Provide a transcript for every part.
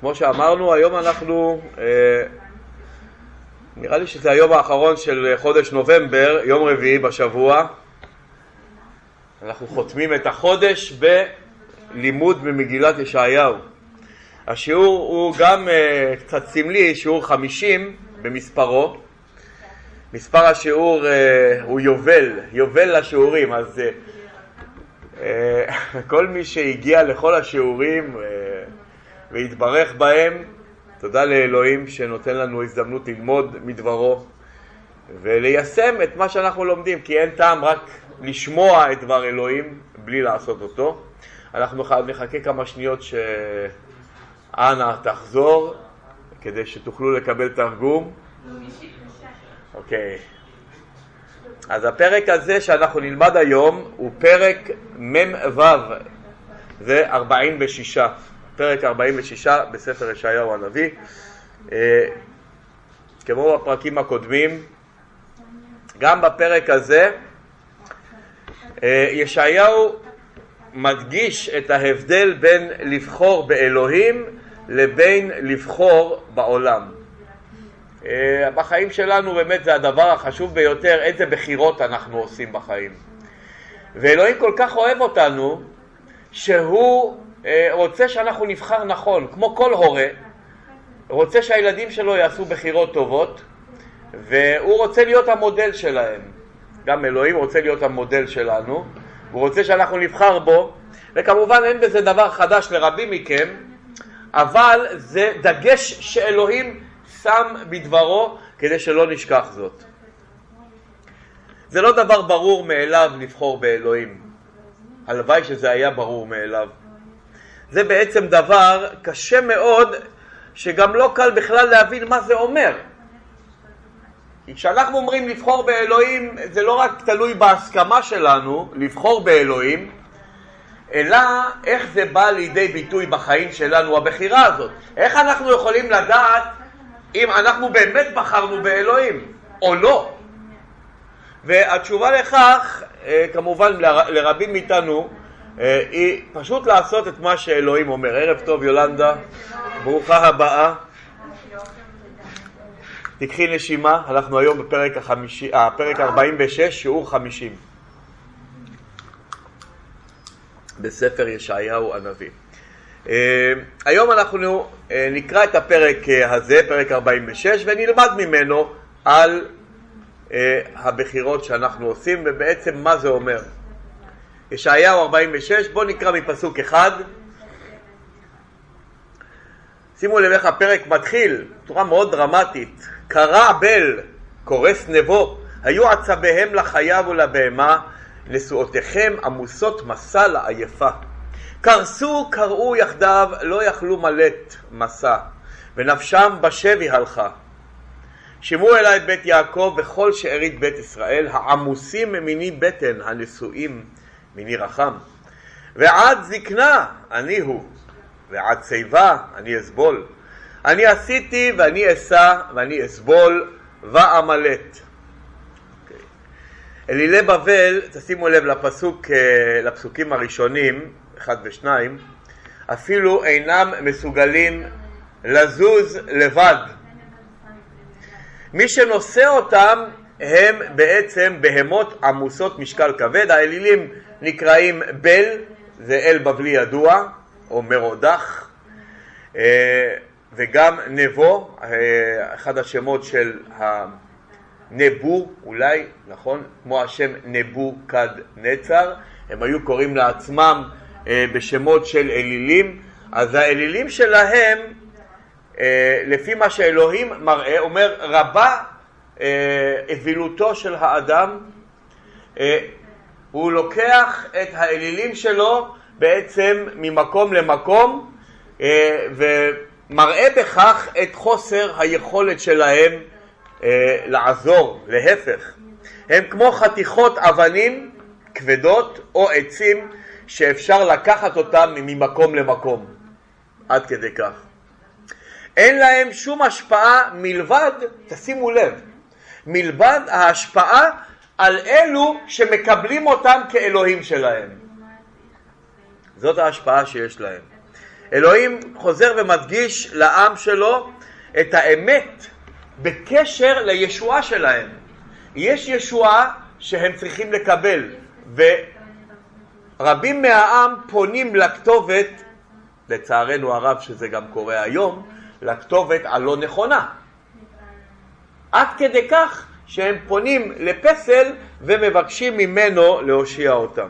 כמו שאמרנו, היום אנחנו, אה, נראה לי שזה היום האחרון של חודש נובמבר, יום רביעי בשבוע. אנחנו חותמים את החודש בלימוד ממגילת ישעיהו. השיעור הוא גם אה, קצת סמלי, שיעור חמישים במספרו. מספר השיעור אה, הוא יובל, יובל לשיעורים, אז כל מי שהגיע לכל השיעורים ויתברך בהם. תודה לאלוהים שנותן לנו הזדמנות ללמוד מדברו וליישם את מה שאנחנו לומדים, כי אין טעם רק לשמוע את דבר אלוהים בלי לעשות אותו. אנחנו נחכה כמה שניות שאנה תחזור כדי שתוכלו לקבל תרגום. אוקיי. אז הפרק הזה שאנחנו נלמד היום הוא פרק מ"ו, זה 46. פרק 46 בספר ישעיהו הנביא. אה, כמו בפרקים הקודמים, גם בפרק הזה אה, ישעיהו מדגיש את ההבדל בין לבחור באלוהים לבין לבחור בעולם. אה, בחיים שלנו באמת זה הדבר החשוב ביותר, איזה בחירות אנחנו עושים בחיים. ואלוהים כל כך אוהב אותנו, שהוא רוצה שאנחנו נבחר נכון, כמו כל הורה, רוצה שהילדים שלו יעשו בחירות טובות, והוא רוצה להיות המודל שלהם. גם אלוהים רוצה להיות המודל שלנו, הוא רוצה שאנחנו נבחר בו, וכמובן אין בזה דבר חדש לרבים מכם, אבל זה דגש שאלוהים שם בדברו כדי שלא נשכח זאת. זה לא דבר ברור מאליו לבחור באלוהים. הלוואי שזה היה ברור מאליו. זה בעצם דבר קשה מאוד, שגם לא קל בכלל להבין מה זה אומר. כי כשאנחנו אומרים לבחור באלוהים, זה לא רק תלוי בהסכמה שלנו לבחור באלוהים, אלא איך זה בא לידי ביטוי בחיים שלנו, הבחירה הזאת. איך אנחנו יכולים לדעת אם אנחנו באמת בחרנו באלוהים או לא? והתשובה לכך, אה, כמובן לרבים מאיתנו, היא פשוט לעשות את מה שאלוהים אומר. ערב טוב יולנדה, ברוכה הבאה. תקחי נשימה, אנחנו היום בפרק החמישי, אה, פרק 46, שיעור 50. בספר ישעיהו הנביא. אה, היום אנחנו נקרא את הפרק הזה, פרק 46, ונלמד ממנו על הבחירות שאנחנו עושים ובעצם מה זה אומר. ישעיהו 46, בואו נקרא מפסוק אחד. שימו לב איך הפרק מתחיל, בצורה מאוד דרמטית. קרע בל, קורס נבו, היו עצביהם לחיה ולבהמה, נשואותיכם עמוסות מסע לעייפה. קרסו, קראו יחדיו, לא יכלו מלט מסע, ונפשם בשבי הלכה. שמעו אלי בית יעקב וכל שארית בית ישראל, העמוסים ממיני בטן, הנשואים מיני רחם. ועד זקנה אני הוא, ועד שיבה אני אסבול. אני עשיתי ואני אשא ואני אסבול ואמלט. Okay. אוקיי. אלילי בבל, תשימו לב לפסוק, אה, לפסוקים הראשונים, אחד ושניים, אפילו אינם מסוגלים לזוז לבד. מי שנושא אותם הם בעצם בהמות עמוסות משקל כבד, האלילים נקראים בל, זה אל בבלי ידוע, או מרודח, אה, וגם נבו, אה, אחד השמות של הנבו, אולי, נכון? כמו השם נבו כד נצר, הם היו קוראים לעצמם אה, בשמות של אלילים, אז האלילים שלהם, לפי מה שאלוהים מראה, אומר רבה אבילותו של האדם הוא לוקח את האלילים שלו בעצם ממקום למקום אה, ומראה בכך את חוסר היכולת שלהם אה, לעזור, להפך. הם כמו חתיכות אבנים כבדות או עצים שאפשר לקחת אותם ממקום למקום, עד כדי כך. אין להם שום השפעה מלבד, תשימו לב, מלבד ההשפעה על אלו שמקבלים אותם כאלוהים שלהם. זאת ההשפעה שיש להם. אלוהים חוזר ומדגיש לעם שלו את האמת בקשר לישועה שלהם. יש ישועה שהם צריכים לקבל, ורבים מהעם פונים לכתובת, לצערנו הרב שזה גם קורה היום, לכתובת הלא נכונה. עד כדי כך שהם פונים לפסל ומבקשים ממנו להושיע אותם.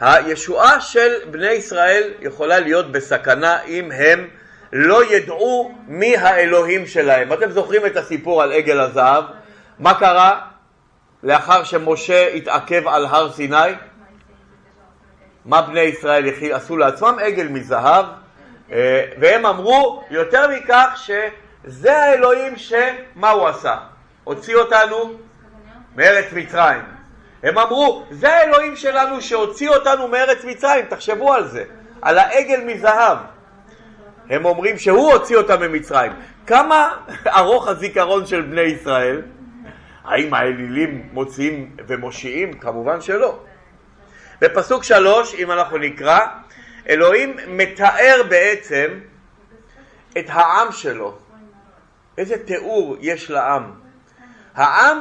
הישועה של בני ישראל יכולה להיות בסכנה אם הם לא ידעו מי האלוהים שלהם. אתם זוכרים את הסיפור על עגל הזהב? מה קרה לאחר שמשה התעכב על הר סיני? מה בני ישראל עשו לעצמם? עגל מזהב, אה, והם אמרו יותר מכך שזה האלוהים שמה הוא עשה? הוציא אותנו מארץ מצרים. הם אמרו, זה האלוהים שלנו שהוציא אותנו מארץ מצרים, תחשבו על זה, על העגל מזהב. הם אומרים שהוא הוציא אותם ממצרים. כמה ארוך הזיכרון של בני ישראל? האם האלילים מוציאים ומושיעים? כמובן שלא. בפסוק שלוש, אם אנחנו נקרא, אלוהים מתאר בעצם את העם שלו. איזה תיאור יש לעם. העם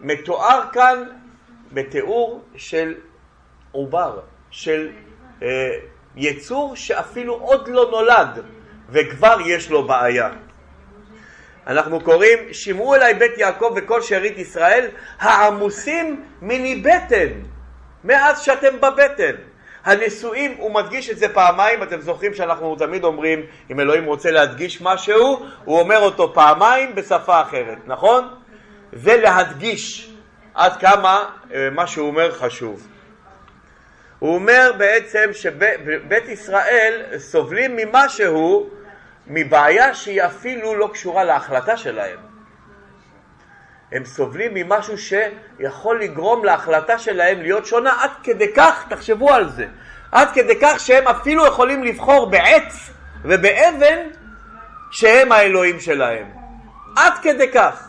מתואר כאן בתיאור של עובר, של אה, יצור שאפילו עוד לא נולד וכבר יש לו בעיה. אנחנו קוראים, שמעו אליי בית יעקב וכל שארית ישראל, העמוסים מני בטן, מאז שאתם בבטן. הנשואים, הוא מדגיש את זה פעמיים, אתם זוכרים שאנחנו תמיד אומרים, אם אלוהים רוצה להדגיש משהו, הוא אומר אותו פעמיים בשפה אחרת, נכון? זה להדגיש עד כמה אה, מה שהוא אומר חשוב. הוא אומר בעצם שבית ישראל סובלים ממשהו, מבעיה שהיא אפילו לא קשורה להחלטה שלהם. הם סובלים ממשהו שיכול לגרום להחלטה שלהם להיות שונה עד כדי כך, תחשבו על זה, עד כדי כך שהם אפילו יכולים לבחור בעץ ובאבן שהם האלוהים שלהם. עד כדי כך.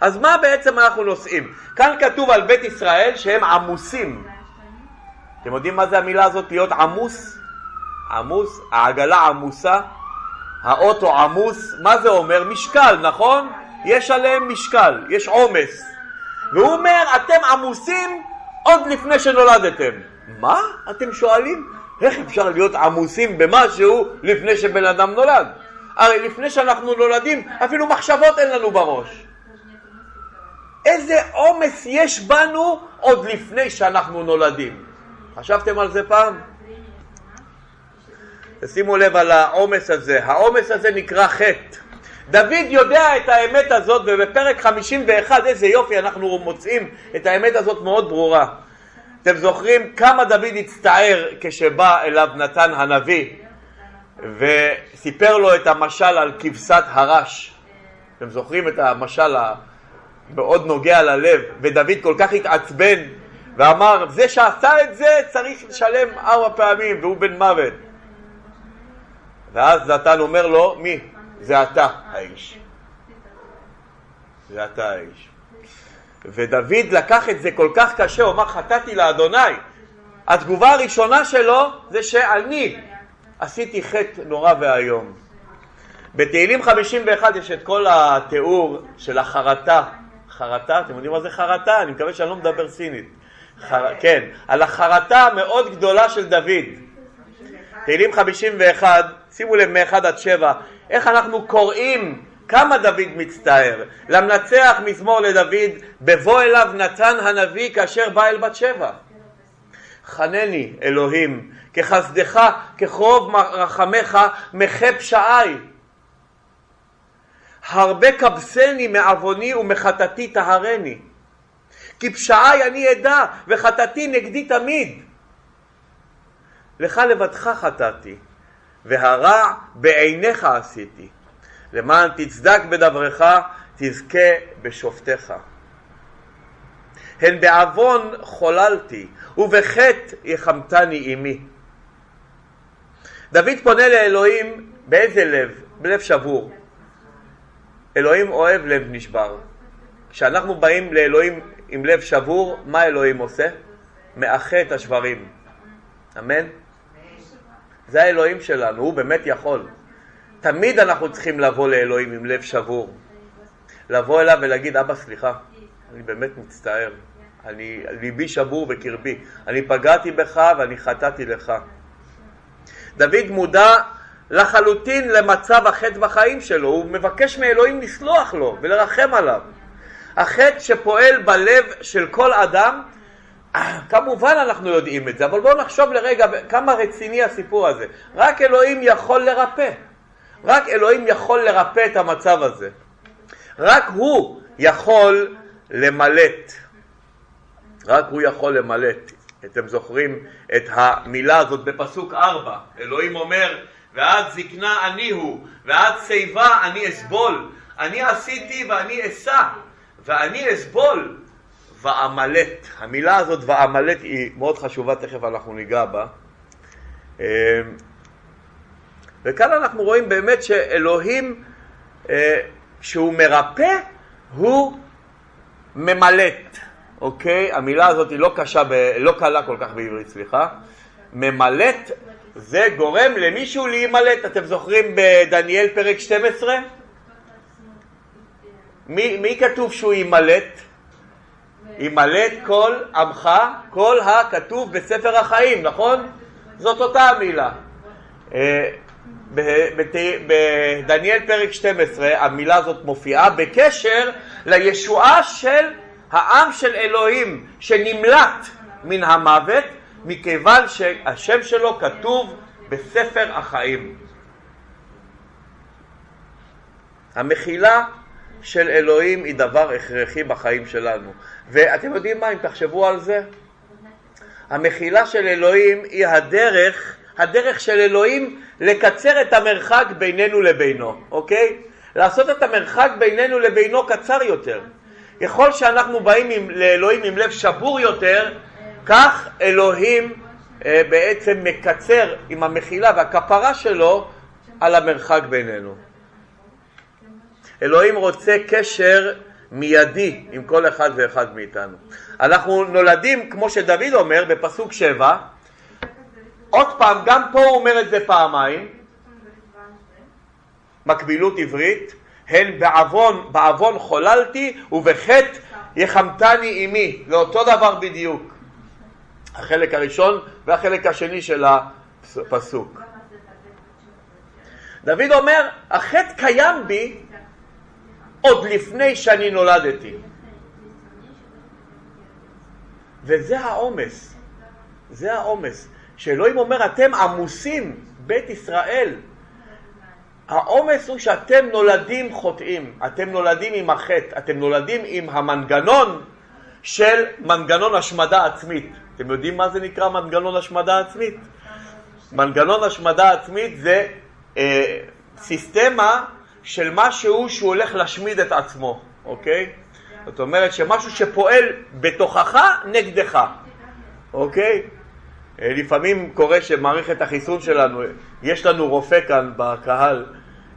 אז מה בעצם אנחנו נושאים? כאן כתוב על בית ישראל שהם עמוסים. אתם יודעים מה זה המילה הזאת להיות עמוס? עמוס, העגלה עמוסה, האוטו עמוס, מה זה אומר? משקל, נכון? יש עליהם משקל, יש עומס. והוא אומר, אתם עמוסים עוד לפני שנולדתם. מה? אתם שואלים? איך אפשר להיות עמוסים במשהו לפני שבן אדם נולד? הרי לפני שאנחנו נולדים, אפילו מחשבות אין לנו בראש. איזה עומס יש בנו עוד לפני שאנחנו נולדים. חשבתם על זה פעם? שימו לב על העומס הזה. העומס הזה נקרא חטא. דוד יודע את האמת הזאת, ובפרק 51, איזה יופי, אנחנו מוצאים את האמת הזאת מאוד ברורה. אתם זוכרים כמה דוד הצטער כשבא אליו נתן הנביא וסיפר לו את המשל על כבשת הרש. אתם זוכרים את המשל מאוד נוגע ללב, ודוד כל כך התעצבן ואמר, זה שעשה את זה צריך לשלם ארבע פעמים, והוא בן מוות. ואז נתן אומר לו, מי? זה אתה האיש. זה אתה האיש. ודוד לקח את זה כל כך קשה, הוא אמר, חטאתי לאדוני. התגובה הראשונה שלו זה שאני עשיתי חטא נורא ואיום. בתהילים 51 יש את כל התיאור של החרטה חרטה, אתם יודעים מה זה חרטה? אני מקווה שאני לא מדבר סינית. חר... כן, על החרטה המאוד גדולה של דוד. תהילים 51, שימו לב מ-1 עד 7, איך אנחנו קוראים כמה דוד מצטער. למנצח מזמור לדוד, בבוא אליו נתן הנביא כאשר בא אל בת שבע. חנני אלוהים, כחסדך, ככרוב רחמך, מחה פשעי. הרבה כבסני מעווני ומחטאתי טהרני. כי פשעי אני אדע וחטאתי נגדי תמיד. לך לבדך חטאתי, והרע בעיניך עשיתי. למען תצדק בדברך, תזכה בשופטיך. הן בעוון חוללתי, ובחטא יחמתני עמי. דוד פונה לאלוהים באיזה לב? בלב שבור. אלוהים אוהב לב נשבר. כשאנחנו באים לאלוהים עם לב שבור, מה אלוהים עושה? מאחה את השברים. אמן? זה האלוהים שלנו, הוא באמת יכול. תמיד אנחנו צריכים לבוא לאלוהים עם לב שבור. לבוא אליו ולהגיד, אבא סליחה, אני באמת מצטער. אני, ליבי שבור בקרבי. אני פגעתי בך ואני חטאתי לך. דוד מודע לחלוטין למצב החטא בחיים שלו, הוא מבקש מאלוהים לסלוח לו ולרחם עליו. החטא שפועל בלב של כל אדם, כמובן אנחנו יודעים את זה, אבל בואו נחשוב לרגע כמה רציני הסיפור הזה. רק אלוהים יכול לרפא. רק אלוהים יכול לרפא את המצב הזה. רק הוא יכול למלט. רק הוא יכול למלט. אתם זוכרים את המילה הזאת בפסוק ארבע. אלוהים אומר, ועד זקנה אני הוא, ועד שיבה אני אסבול. אני עשיתי ואני אשא, ואני אסבול ואמלט. המילה הזאת ואמלט היא מאוד חשובה, תכף אנחנו ניגע בה. אמ, וכאן אנחנו רואים באמת שאלוהים, אה, כשהוא מרפא, הוא ממלט, אוקיי? המילה הזאת היא לא קשה, ב... לא קלה כל כך בעברית, סליחה. ממלט זה גורם למישהו להימלט. אתם זוכרים בדניאל פרק 12? מי, מי כתוב שהוא יימלט? יימלט כל עמך, כל הכתוב בספר החיים, נכון? זאת אותה המילה. אה, בדניאל פרק 12 המילה הזאת מופיעה בקשר לישועה של העם של אלוהים שנמלט מן המוות מכיוון שהשם שלו כתוב בספר החיים. המחילה של אלוהים היא דבר הכרחי בחיים שלנו. ואתם יודעים מה, אם תחשבו על זה, המחילה של אלוהים היא הדרך, הדרך של אלוהים לקצר את המרחק בינינו לבינו, אוקיי? לעשות את המרחק בינינו לבינו קצר יותר. ככל שאנחנו באים עם, לאלוהים עם לב שבור יותר, כך אלוהים אה, בעצם מקצר עם המחילה והכפרה שלו על המרחק בינינו. אלוהים רוצה קשר מיידי עם כל אחד ואחד מאיתנו. אנחנו נולדים, כמו שדוד אומר בפסוק שבע, עוד פעם, גם פה הוא אומר את זה פעמיים, מקבילות עברית, הן בעוון, בעוון חוללתי ובחטא יחמתני עמי, זה אותו דבר בדיוק. החלק הראשון והחלק השני של הפסוק. דוד אומר, החטא קיים בי עוד לפני שאני נולדתי. וזה העומס, זה העומס, שאלוהים אומר, אתם עמוסים, בית ישראל. העומס הוא שאתם נולדים חוטאים, אתם נולדים עם החטא, אתם נולדים עם המנגנון של מנגנון השמדה עצמית. אתם יודעים מה זה נקרא מנגנון השמדה עצמית? מנגנון השמדה עצמית זה אה, סיסטמה של משהו שהוא הולך להשמיד את עצמו, אוקיי? זאת אומרת שמשהו שפועל בתוכך נגדך, אוקיי? אה, לפעמים קורה שמערכת החיסון שלנו, יש לנו רופא כאן בקהל,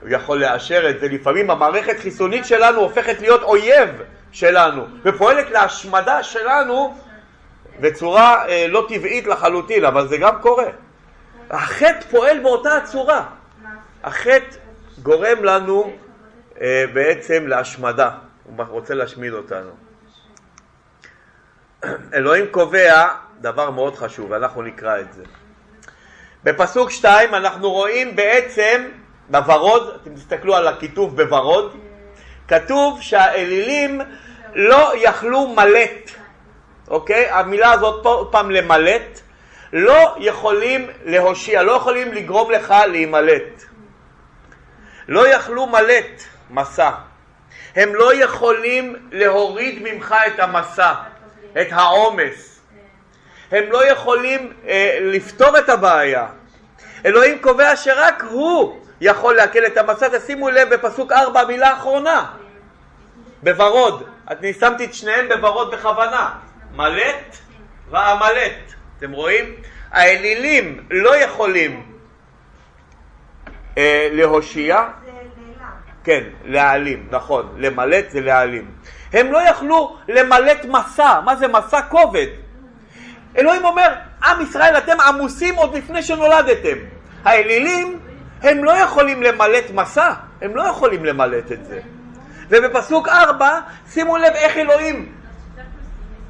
הוא יכול לאשר את זה, לפעמים המערכת חיסונית שלנו הופכת להיות אויב שלנו ופועלת להשמדה שלנו בצורה אה, לא טבעית לחלוטין, אבל זה גם קורה. החטא פועל באותה הצורה. החטא גורם לנו אה, בעצם להשמדה, הוא רוצה להשמיד אותנו. אלוהים קובע דבר מאוד חשוב, ואנחנו נקרא את זה. בפסוק 2 אנחנו רואים בעצם בוורוד, אתם תסתכלו על הכיתוב בוורוד, כתוב שהאלילים לא יכלו מלט, אוקיי? המילה הזאת פה פעם למלט, לא יכולים להושיע, לא יכולים לגרום לך להימלט. לא יכלו מלט מסע. הם לא יכולים להוריד ממך את המסע, את העומס. הם לא יכולים אה, לפתור את הבעיה. אלוהים קובע שרק הוא יכול להקל את המסע. תשימו לב בפסוק 4, המילה האחרונה, בוורוד. אני שמתי את שניהם בוורוד בכוונה. מלט ועמלט. אתם רואים? האלילים לא יכולים להושיע. כן, להעלים, נכון. למלט זה להעלים. הם לא יכלו למלט מסע. מה זה מסע? כובד. אלוהים אומר, עם ישראל אתם עמוסים עוד לפני שנולדתם. האלילים הם לא יכולים למלט מסע, הם לא יכולים למלט את זה. ובפסוק ארבע, שימו לב איך אלוהים,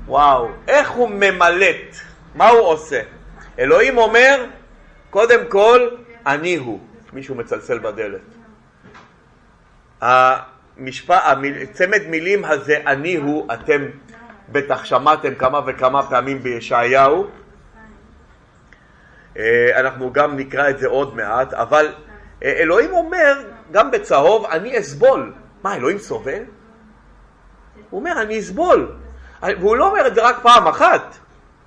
וואו, איך הוא ממלט, מה הוא עושה? אלוהים אומר, קודם כל, אני הוא. מישהו מצלצל בדלת. המשפט, צמד מילים הזה, אני הוא, אתם בטח שמעתם כמה וכמה פעמים בישעיהו. אה, אנחנו גם נקרא את זה עוד מעט, אבל אה, אלוהים אומר, גם בצהוב, אני אסבול. מה, אלוהים סובל? הוא אומר, אני אסבול. והוא לא אומר את זה רק פעם אחת,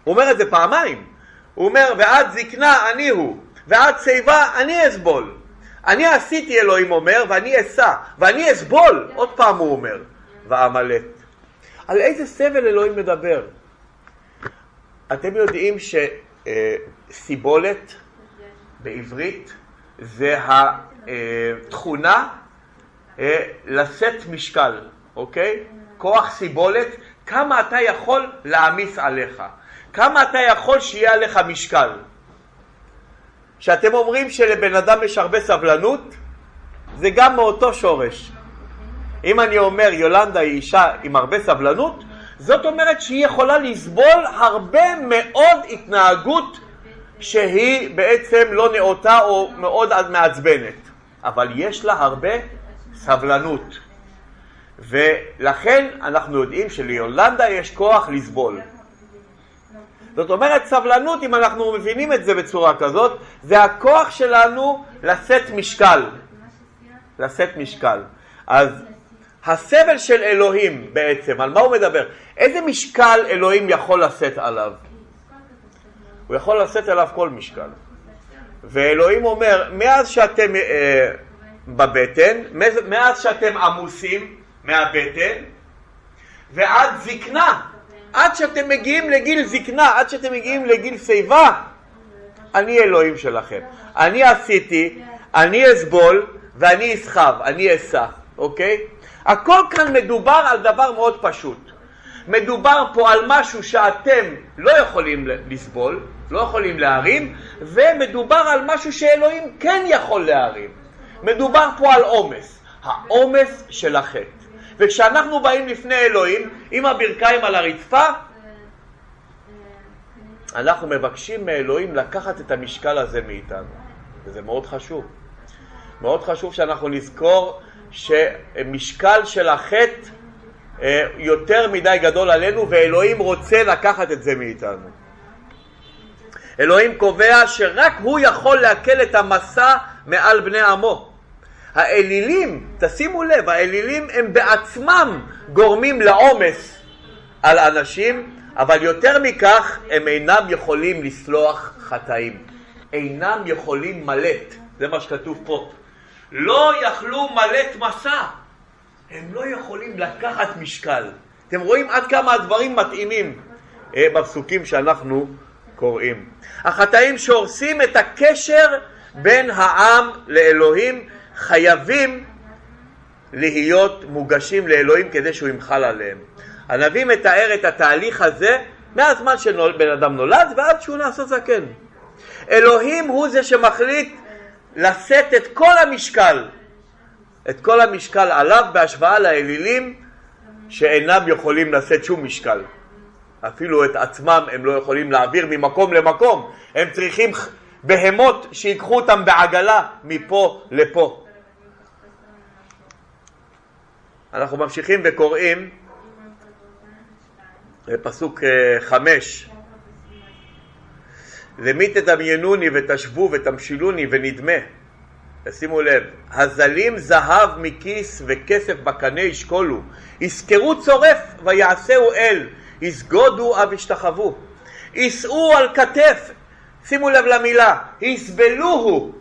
הוא אומר את זה פעמיים. הוא אומר, ועד זקנה אני הוא, ועד שיבה אני אסבול. אני עשיתי, אלוהים אומר, ואני אשא, ואני אסבול, עוד פעם הוא אומר, ואמלט. על איזה סבל אלוהים מדבר? אתם יודעים שסיבולת בעברית זה התכונה אה, לשאת משקל, אוקיי? כוח סיבולת, כמה אתה יכול להעמיס עליך, כמה אתה יכול שיהיה עליך משקל. כשאתם אומרים שלבן אדם יש הרבה סבלנות, זה גם מאותו שורש. אם אני אומר יולנדה היא אישה עם הרבה סבלנות, זאת אומרת שהיא יכולה לסבול הרבה מאוד התנהגות שהיא בעצם לא נאותה או מאוד מעצבנת, אבל יש לה הרבה סבלנות. ולכן אנחנו יודעים שליולנדה יש כוח לסבול. זאת אומרת, סבלנות, אם אנחנו מבינים את זה בצורה כזאת, זה הכוח שלנו לשאת משקל. לשאת משקל. אז הסבל של אלוהים בעצם, על מה הוא מדבר? איזה משקל אלוהים יכול לשאת עליו? הוא יכול לשאת עליו כל משקל. ואלוהים אומר, מאז שאתם אה, בבטן, מאז שאתם עמוסים מהבטן, ועד זקנה, עד שאתם מגיעים לגיל זקנה, עד שאתם מגיעים לגיל שיבה, אני אלוהים שלכם. אני עשיתי, אני אסבול ואני אסחב, אני אסע, אוקיי? הכל כאן מדובר על דבר מאוד פשוט. מדובר פה על משהו שאתם לא יכולים לסבול, לא יכולים להרים, ומדובר על משהו שאלוהים כן יכול להרים. מדובר פה על עומס, העומס של החטא. וכשאנחנו באים לפני אלוהים עם הברכיים על הרצפה, אנחנו מבקשים מאלוהים לקחת את המשקל הזה מאיתנו, וזה מאוד חשוב. מאוד חשוב שאנחנו נזכור שמשקל של החטא אה, יותר מדי גדול עלינו, ואלוהים רוצה לקחת את זה מאיתנו. אלוהים קובע שרק הוא יכול להקל את המסע מעל בני עמו. האלילים, תשימו לב, האלילים הם בעצמם גורמים לעומס על אנשים, אבל יותר מכך, הם אינם יכולים לסלוח חטאים. אינם יכולים מלט, זה מה שכתוב פה. לא יכלו מלט מסע. הם לא יכולים לקחת משקל. אתם רואים עד כמה הדברים מתאימים אה, בפסוקים שאנחנו קוראים. החטאים שהורסים את הקשר בין העם לאלוהים חייבים להיות מוגשים לאלוהים כדי שהוא ימחל עליהם. הנביא מתאר את התהליך הזה מהזמן שבן אדם נולד ועד שהוא נעשה זקן. אלוהים הוא זה שמחליט לשאת את כל המשקל, את כל המשקל עליו בהשוואה לאלילים שאינם יכולים לשאת שום משקל. אפילו את עצמם הם לא יכולים להעביר ממקום למקום, הם צריכים בהמות שיקחו אותם בעגלה מפה לפה. אנחנו ממשיכים וקוראים פסוק אה, חמש למי תדמיינוני ותשבו ותמשילוני ונדמה שימו לב, הזלים זהב מכיס וכסף בקנה ישקולו, יזכרו צורף ויעשהו אל, יסגודו אב ישתחוו, יישאו על כתף, שימו לב למילה, יסבלוהו.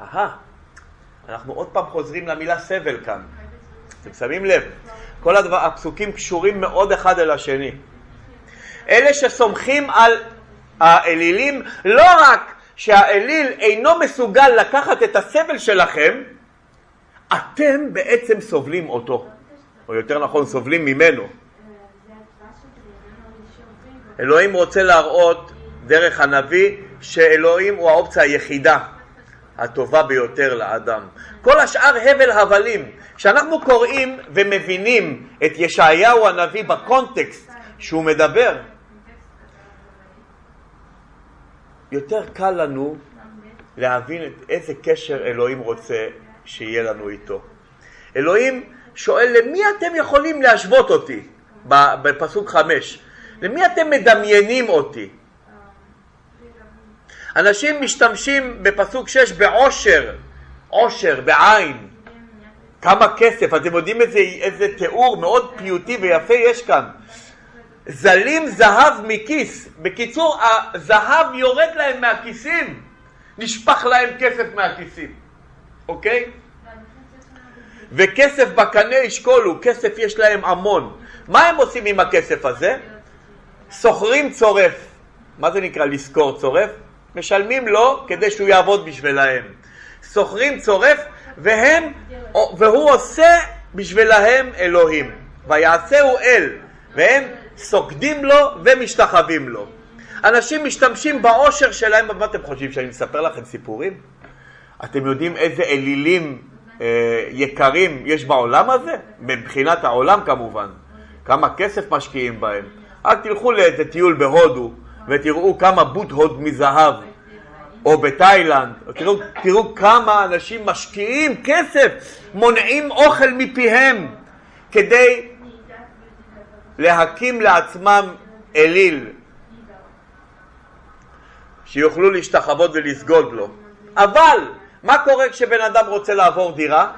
אהה, אנחנו עוד פעם חוזרים למילה סבל כאן. אתם שמים לב? כל הדבר, הפסוקים קשורים מאוד אחד אל השני. אלה שסומכים על האלילים, לא רק שהאליל אינו מסוגל לקחת את הסבל שלכם, אתם בעצם סובלים אותו, או יותר נכון סובלים ממנו. אלוהים רוצה להראות דרך הנביא שאלוהים הוא האופציה היחידה הטובה ביותר לאדם. כל השאר הבל הבלים. כשאנחנו קוראים ומבינים את ישעיהו הנביא בקונטקסט שהוא מדבר, יותר קל לנו להבין איזה קשר אלוהים רוצה שיהיה לנו איתו. אלוהים שואל, למי אתם יכולים להשוות אותי? בפסוק חמש. למי אתם מדמיינים אותי? אנשים משתמשים בפסוק שש בעושר, עושר, בעין. כמה כסף, אתם יודעים איזה, איזה תיאור מאוד פיוטי ויפה יש כאן. זלים זהב מכיס. בקיצור, הזהב יורד להם מהכיסים, נשפך להם כסף מהכיסים, אוקיי? וכסף בקנה ישקולו, כסף יש להם המון. מה הם עושים עם הכסף הזה? שוכרים צורף. מה זה נקרא לשכור צורף? משלמים לו כדי שהוא יעבוד בשבילהם. שוכרים צורף והם, והוא עושה בשבילהם אלוהים. ויעשהו אל, והם סוגדים לו ומשתחווים לו. אנשים משתמשים בעושר שלהם, מה אתם חושבים, שאני מספר לכם סיפורים? אתם יודעים איזה אלילים אה, יקרים יש בעולם הזה? מבחינת העולם כמובן. כמה כסף משקיעים בהם. רק תלכו לאיזה טיול בהודו ותראו כמה בוט הוד מזהב, או בתאילנד, תראו, תראו כמה אנשים משקיעים כסף, מונעים אוכל מפיהם כדי להקים לעצמם אליל שיוכלו להשתחוות ולסגוד לו. אבל מה קורה כשבן אדם רוצה לעבור דירה?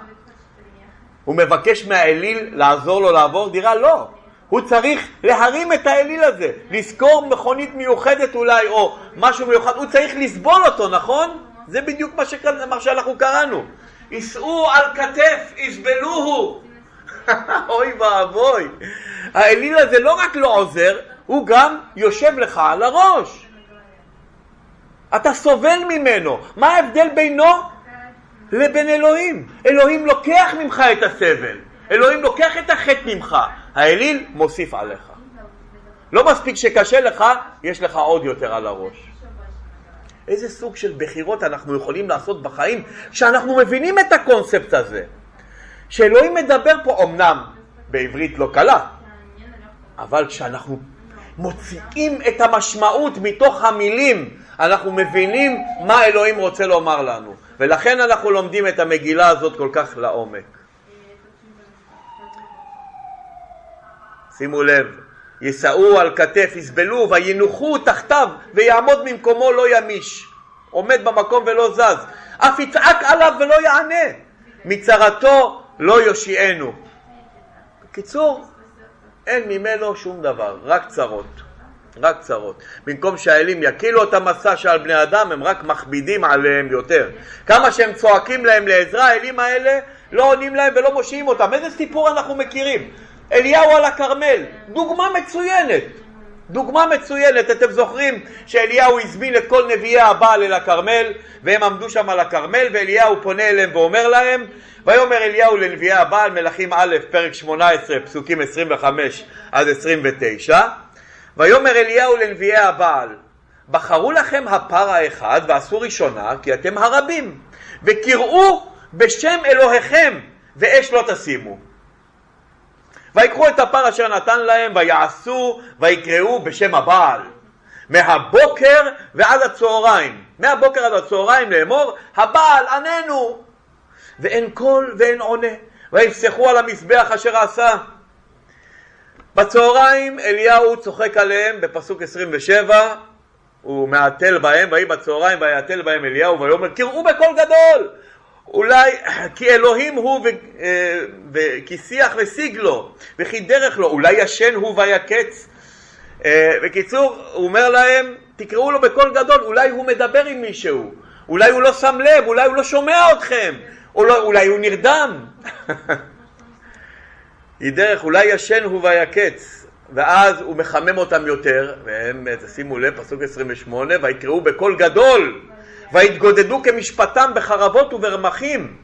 הוא מבקש מהאליל לעזור לו לעבור דירה? לא. הוא צריך להרים את האליל הזה, לשכור מכונית מיוחדת אולי, או משהו מיוחד, הוא צריך לסבול אותו, נכון? זה בדיוק מה, שק... מה שאנחנו קראנו. יישאו על כתף, יסבלוהו. אוי ואבוי. האליל הזה לא רק לא עוזר, הוא גם יושב לך על הראש. אתה סובל ממנו. מה ההבדל בינו לבין אלוהים? אלוהים לוקח ממך את הסבל. אלוהים לוקח את החטא ממך. האליל מוסיף עליך. לא מספיק שקשה לך, יש לך עוד יותר על הראש. איזה סוג של בחירות אנחנו יכולים לעשות בחיים כשאנחנו מבינים את הקונספט הזה. שאלוהים מדבר פה אמנם בעברית לא קלה, אבל כשאנחנו מוציאים את המשמעות מתוך המילים, אנחנו מבינים מה אלוהים רוצה לומר לנו. ולכן אנחנו לומדים את המגילה הזאת כל כך לעומק. שימו לב, יישאו על כתף, יסבלו וינוחו תחתיו ויעמוד ממקומו לא ימיש. עומד במקום ולא זז. אף יצעק עליו ולא יענה. מצרתו לא יושיענו. בקיצור, אין ממנו שום דבר, רק צרות. רק צרות. במקום שהאלים יקילו את המסע שעל בני אדם, הם רק מכבידים עליהם יותר. כמה שהם צועקים להם לעזרה, האלים האלה לא עונים להם ולא מושיעים אותם. איזה סיפור אנחנו מכירים? אליהו על הכרמל, דוגמה מצוינת. דוגמה מצוינת, אתם זוכרים שאליהו הזמין את כל נביאי הבעל אל הכרמל והם עמדו שם על הכרמל ואליהו פונה אליהם ואומר להם ויאמר אליהו לנביאי הבעל מלכים א' פרק 18 פסוקים 25 עד 29 ויאמר אליהו לנביאי הבעל בחרו לכם הפר האחד ועשו ראשונה כי אתם הרבים וקראו בשם אלוהיכם ואש לא תשימו ויקחו את הפר אשר נתן להם ויעשו ויקראו בשם הבעל. מהבוקר ועד הצהריים. מהבוקר עד הצהריים לאמור הבעל עננו. ואין קול ואין עונה ויפסחו על המזבח אשר עשה. בצהריים אליהו צוחק עליהם בפסוק 27 הוא מעטל בהם ויהי בצהריים ויעטל בהם אליהו ויאמר קראו בקול גדול אולי כי אלוהים הוא אה, וכי שיח ושיג לו וכי דרך לו, אולי ישן הוא ויקץ. אה, בקיצור, הוא אומר להם, תקראו לו בקול גדול, אולי הוא מדבר עם מישהו, אולי הוא לא שם לב, אולי הוא לא שומע אתכם, אולי, אולי הוא נרדם. היא דרך, אולי ישן הוא ויקץ. ואז הוא מחמם אותם יותר, והם, שימו לב, פסוק 28, ויקראו בקול גדול ויתגודדו כמשפטם בחרבות וברמחים.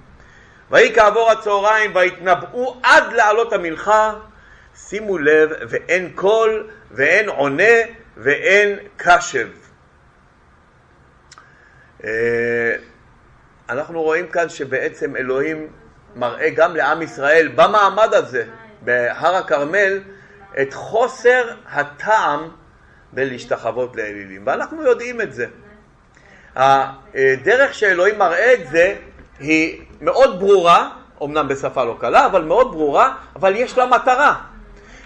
ויהי כעבור הצהריים ויתנבאו עד לעלות המנחה. שימו לב, ואין קול ואין עונה ואין קשב. אה, אנחנו רואים כאן שבעצם אלוהים מראה גם לעם ישראל במעמד הזה, בהר הכרמל, את חוסר הטעם בלהשתחוות לאלילים, ואנחנו יודעים את זה. הדרך שאלוהים מראה את זה היא מאוד ברורה, אמנם בשפה לא קלה, אבל מאוד ברורה, אבל יש לה מטרה.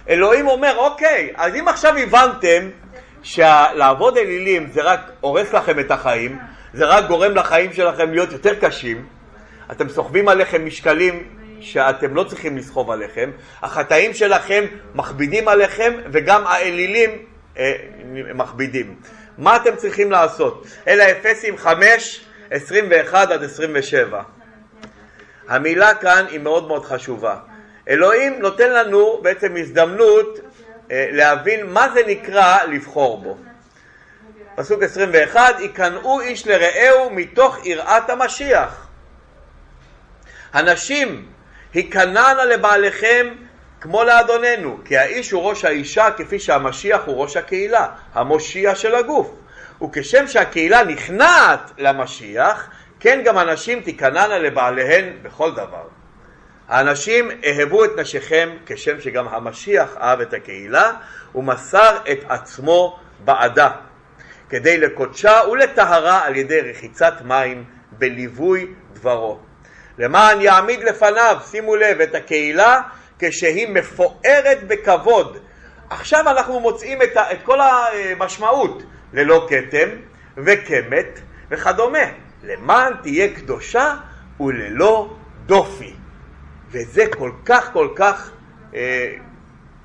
אלוהים אומר, אוקיי, אז אם עכשיו הבנתם שלעבוד אלילים זה רק הורס לכם את החיים, זה רק גורם לחיים שלכם להיות יותר קשים, אתם סוחבים עליכם משקלים שאתם לא צריכים לסחוב עליכם, החטאים שלכם מכבידים עליכם וגם האלילים אה, מכבידים. מה אתם צריכים לעשות? אלה אפסים 5, 21 עד 27. המילה כאן היא מאוד מאוד חשובה. אלוהים נותן לנו בעצם הזדמנות אה, להבין מה זה נקרא לבחור בו. פסוק 21, יקנאו איש לרעהו מתוך יראת המשיח. הנשים, היכנענה לבעליכם כמו לאדוננו, כי האיש הוא ראש האישה כפי שהמשיח הוא ראש הקהילה, המושיע של הגוף. וכשם שהקהילה נכנעת למשיח, כן גם הנשים תיכנענה לבעליהן בכל דבר. האנשים אהבו את נשיכם כשם שגם המשיח אהב את הקהילה ומסר את עצמו בעדה כדי לקודשה ולטהרה על ידי רחיצת מים בליווי דברו. למען יעמיד לפניו, שימו לב, את הקהילה כשהיא מפוארת בכבוד. עכשיו אנחנו מוצאים את, ה, את כל המשמעות, ללא כתם וקמת וכדומה. למען תהיה קדושה וללא דופי. וזה כל כך כל כך אה,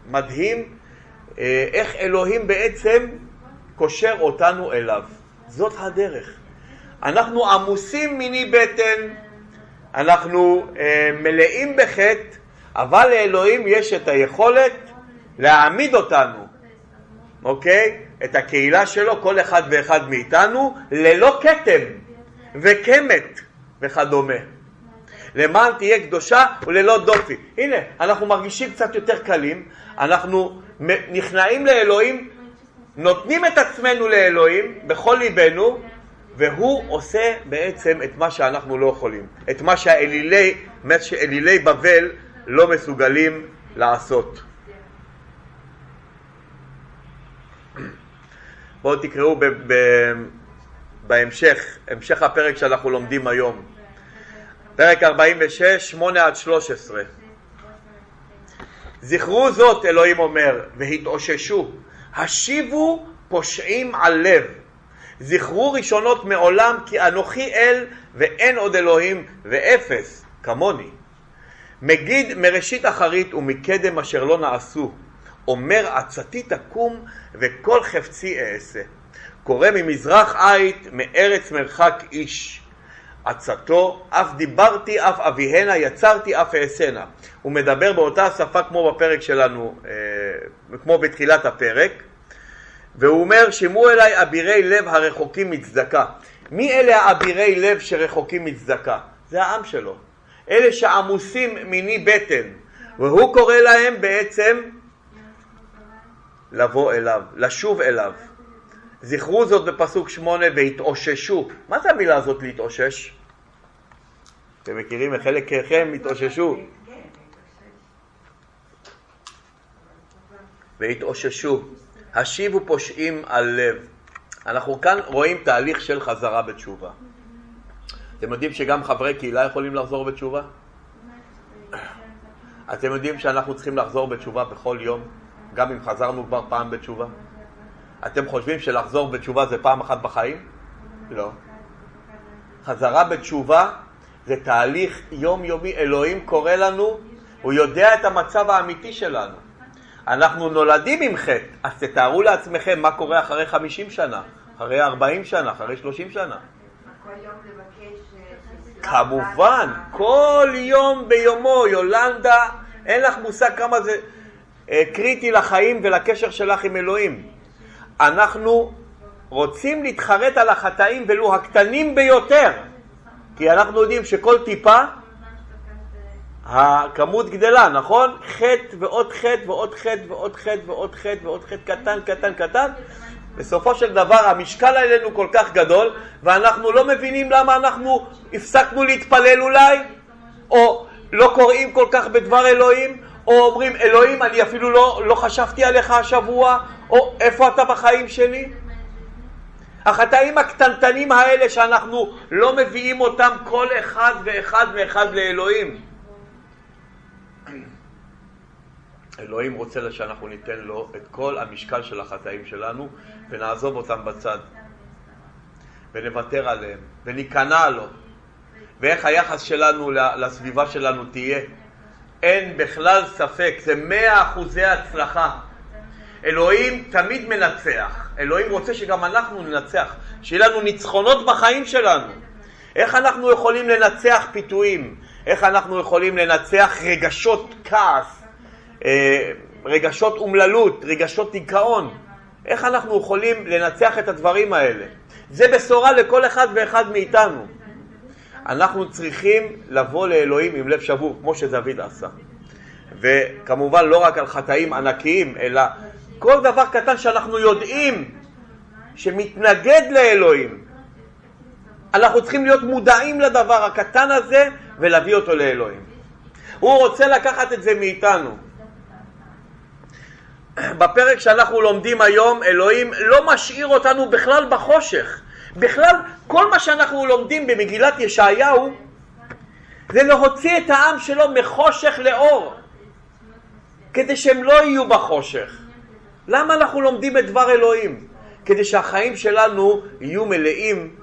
מדהים אה, איך אלוהים בעצם קושר אותנו אליו. זאת הדרך. אנחנו עמוסים מיני בטן, אנחנו אה, מלאים בחטא, אבל לאלוהים יש את היכולת להעמיד אותנו, אוקיי? את הקהילה שלו, כל אחד ואחד מאיתנו, ללא כתם וקמת וכדומה. למען תהיה קדושה וללא דופי. הנה, אנחנו מרגישים קצת יותר קלים, אנחנו נכנעים לאלוהים, נותנים את עצמנו לאלוהים בכל ליבנו, והוא עושה בעצם את מה שאנחנו לא יכולים, את מה שהאלילי, מה שאלילי בבל לא מסוגלים לעשות. בואו תקראו ב- ב- בהמשך, המשך הפרק שאנחנו לומדים היום. פרק 46, 8 עד 13. זכרו זאת, אלוהים אומר, והתאוששו, השיבו פושעים על לב. זכרו ראשונות מעולם כי אנוכי אל ואין עוד אלוהים ואפס כמוני. מגיד מראשית אחרית ומקדם אשר לא נעשו. אומר עצתי תקום וכל חפצי אעשה. קורא ממזרח עית מארץ מרחק איש. עצתו, אף דיברתי, אף אביהנה, יצרתי, אף אעשנה. הוא מדבר באותה שפה כמו בפרק שלנו, אה, כמו בתחילת הפרק, והוא אומר, שמעו אליי אבירי לב הרחוקים מצדקה. מי אלה האבירי לב שרחוקים מצדקה? זה העם שלו. אלה שעמוסים מיני בטן, והוא קורא להם בעצם לבוא אליו, לשוב אליו. זכרו זאת בפסוק שמונה והתאוששו. מה זה המילה הזאת להתאושש? אתם מכירים? חלקכם התאוששו. והתאוששו. השיבו פושעים על לב. אנחנו כאן רואים תהליך של חזרה בתשובה. אתם יודעים שגם חברי קהילה יכולים לחזור בתשובה? אתם יודעים שאנחנו צריכים לחזור בתשובה בכל יום, גם אם חזרנו כבר פעם בתשובה? אתם חושבים שלחזור בתשובה זה פעם אחת בחיים? לא. חזרה בתשובה זה תהליך יומיומי, אלוהים קורא לנו, הוא יודע את המצב האמיתי שלנו. אנחנו נולדים עם חטא, אז תתארו לעצמכם מה קורה אחרי 50 שנה, אחרי 40 שנה, אחרי 30 שנה. כמובן, כל יום ביומו, יולנדה, אין לך מושג כמה זה אה, קריטי לחיים ולקשר שלך עם אלוהים. אנחנו רוצים להתחרט על החטאים ולו הקטנים ביותר, כי אנחנו יודעים שכל טיפה הכמות גדלה, נכון? חטא ועוד חטא ועוד חטא ועוד חטא ועוד חטא קטן, קטן, קטן, בסופו של דבר המשקל עלינו כל כך גדול, ואנחנו לא מבינים למה אנחנו הפסקנו להתפלל אולי, או לא קוראים כל כך בדבר אלוהים, או אומרים אלוהים אני אפילו לא, לא חשבתי עליך השבוע, או איפה אתה בחיים שלי? החטאים הקטנטנים האלה שאנחנו לא מביאים אותם כל אחד ואחד ואחד לאלוהים. אלוהים רוצה שאנחנו ניתן לו את כל המשקל של החטאים שלנו ונעזוב אותם בצד ונוותר עליהם וניכנע לו ואיך היחס שלנו לסביבה שלנו תהיה. אין בכלל ספק, זה מאה אחוזי הצלחה. אלוהים תמיד מנצח, אלוהים רוצה שגם אנחנו ננצח, שיהיה לנו ניצחונות בחיים שלנו. איך אנחנו יכולים לנצח פיתויים? איך אנחנו יכולים לנצח רגשות כעס, רגשות אומללות, רגשות דיכאון? איך אנחנו יכולים לנצח את הדברים האלה? זה בשורה לכל אחד ואחד מאיתנו. אנחנו צריכים לבוא לאלוהים עם לב שבור, כמו שדוד עשה. וכמובן לא רק על חטאים ענקיים, אלא כל דבר קטן שאנחנו יודעים שמתנגד לאלוהים. אנחנו צריכים להיות מודעים לדבר הקטן הזה ולהביא אותו לאלוהים. הוא רוצה לקחת את זה מאיתנו. בפרק שאנחנו לומדים היום, אלוהים לא משאיר אותנו בכלל בחושך. בכלל, כל מה שאנחנו לומדים במגילת ישעיהו זה להוציא את העם שלו מחושך לאור, כדי שהם לא יהיו בחושך. למה אנחנו לומדים את דבר אלוהים? כדי שהחיים שלנו יהיו מלאים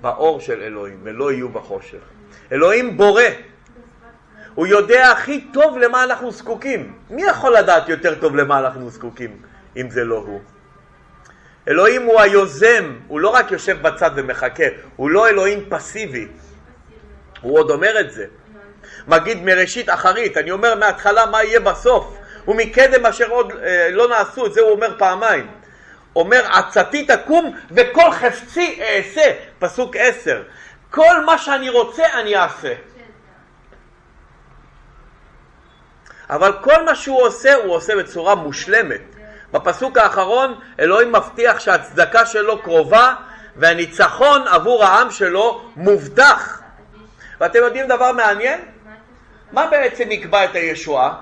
באור של אלוהים ולא יהיו בחושך. אלוהים בורא. הוא יודע הכי טוב למה אנחנו זקוקים. מי יכול לדעת יותר טוב למה אנחנו זקוקים אם זה לא הוא? אלוהים הוא היוזם, הוא לא רק יושב בצד ומחכה, הוא לא אלוהים פסיבי. הוא עוד אומר את זה. מגיד מראשית אחרית, אני אומר מההתחלה מה יהיה בסוף. ומקדם אשר עוד אה, לא נעשו, את זה הוא אומר פעמיים. אומר עצתי תקום וכל חפצי אעשה, פסוק עשר. כל מה שאני רוצה אני אעשה. אבל כל מה שהוא עושה, הוא עושה בצורה מושלמת. בפסוק האחרון אלוהים מבטיח שהצדקה שלו קרובה והניצחון עבור העם שלו מובטח. ואתם יודעים דבר מעניין? מה בעצם יקבע את הישועה?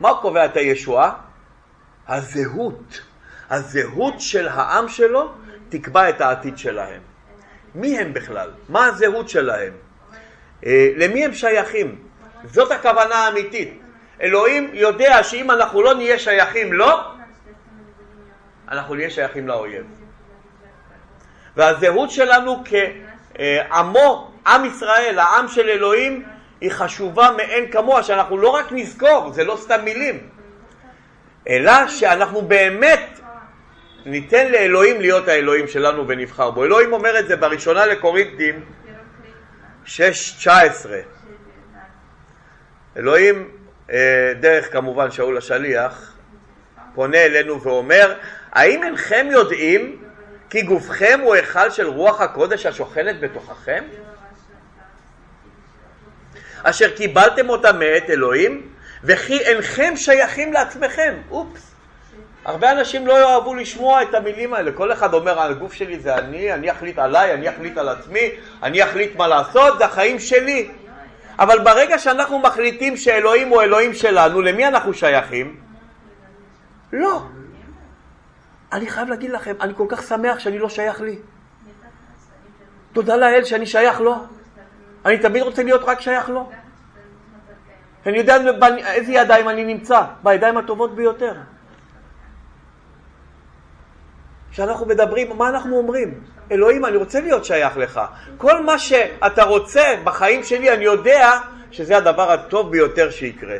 מה קובע את הישועה? הזהות. הזהות של העם שלו תקבע את העתיד שלהם. מי הם בכלל? מה הזהות שלהם? אה, למי הם שייכים? זאת הכוונה האמיתית. אלוהים יודע שאם אנחנו לא נהיה שייכים לו, אנחנו נהיה שייכים לאויב. והזהות שלנו כעמו, עם ישראל, העם של אלוהים, היא חשובה מאין כמוה, שאנחנו לא רק נזכור, זה לא סתם מילים, אלא שאנחנו באמת ניתן לאלוהים להיות האלוהים שלנו ונבחר בו. אלוהים אומר את זה בראשונה לקורינטים 6.19. אלוהים, דרך כמובן שאול השליח, פונה אלינו ואומר, האם אינכם יודעים כי גופכם הוא היכל של רוח הקודש השוכנת בתוככם? אשר קיבלתם אותה מאת אלוהים, וכי אינכם שייכים לעצמכם. אופס. הרבה אנשים לא יאהבו לשמוע את המילים האלה. כל אחד אומר, הגוף שלי זה אני, אני אחליט עליי, אני אחליט על עצמי, אני אחליט מה לעשות, זה החיים שלי. אבל ברגע שאנחנו מחליטים שאלוהים הוא אלוהים שלנו, למי אנחנו שייכים? לא. אני חייב להגיד לכם, אני כל כך שמח שאני לא שייך לי. תודה לאל שאני שייך לו. אני תמיד רוצה להיות רק שייך לו. אני יודע איזה ידיים אני נמצא, בידיים הטובות ביותר. כשאנחנו מדברים, מה אנחנו אומרים? אלוהים, אני רוצה להיות שייך לך. כל מה שאתה רוצה בחיים שלי, אני יודע שזה הדבר הטוב ביותר שיקרה.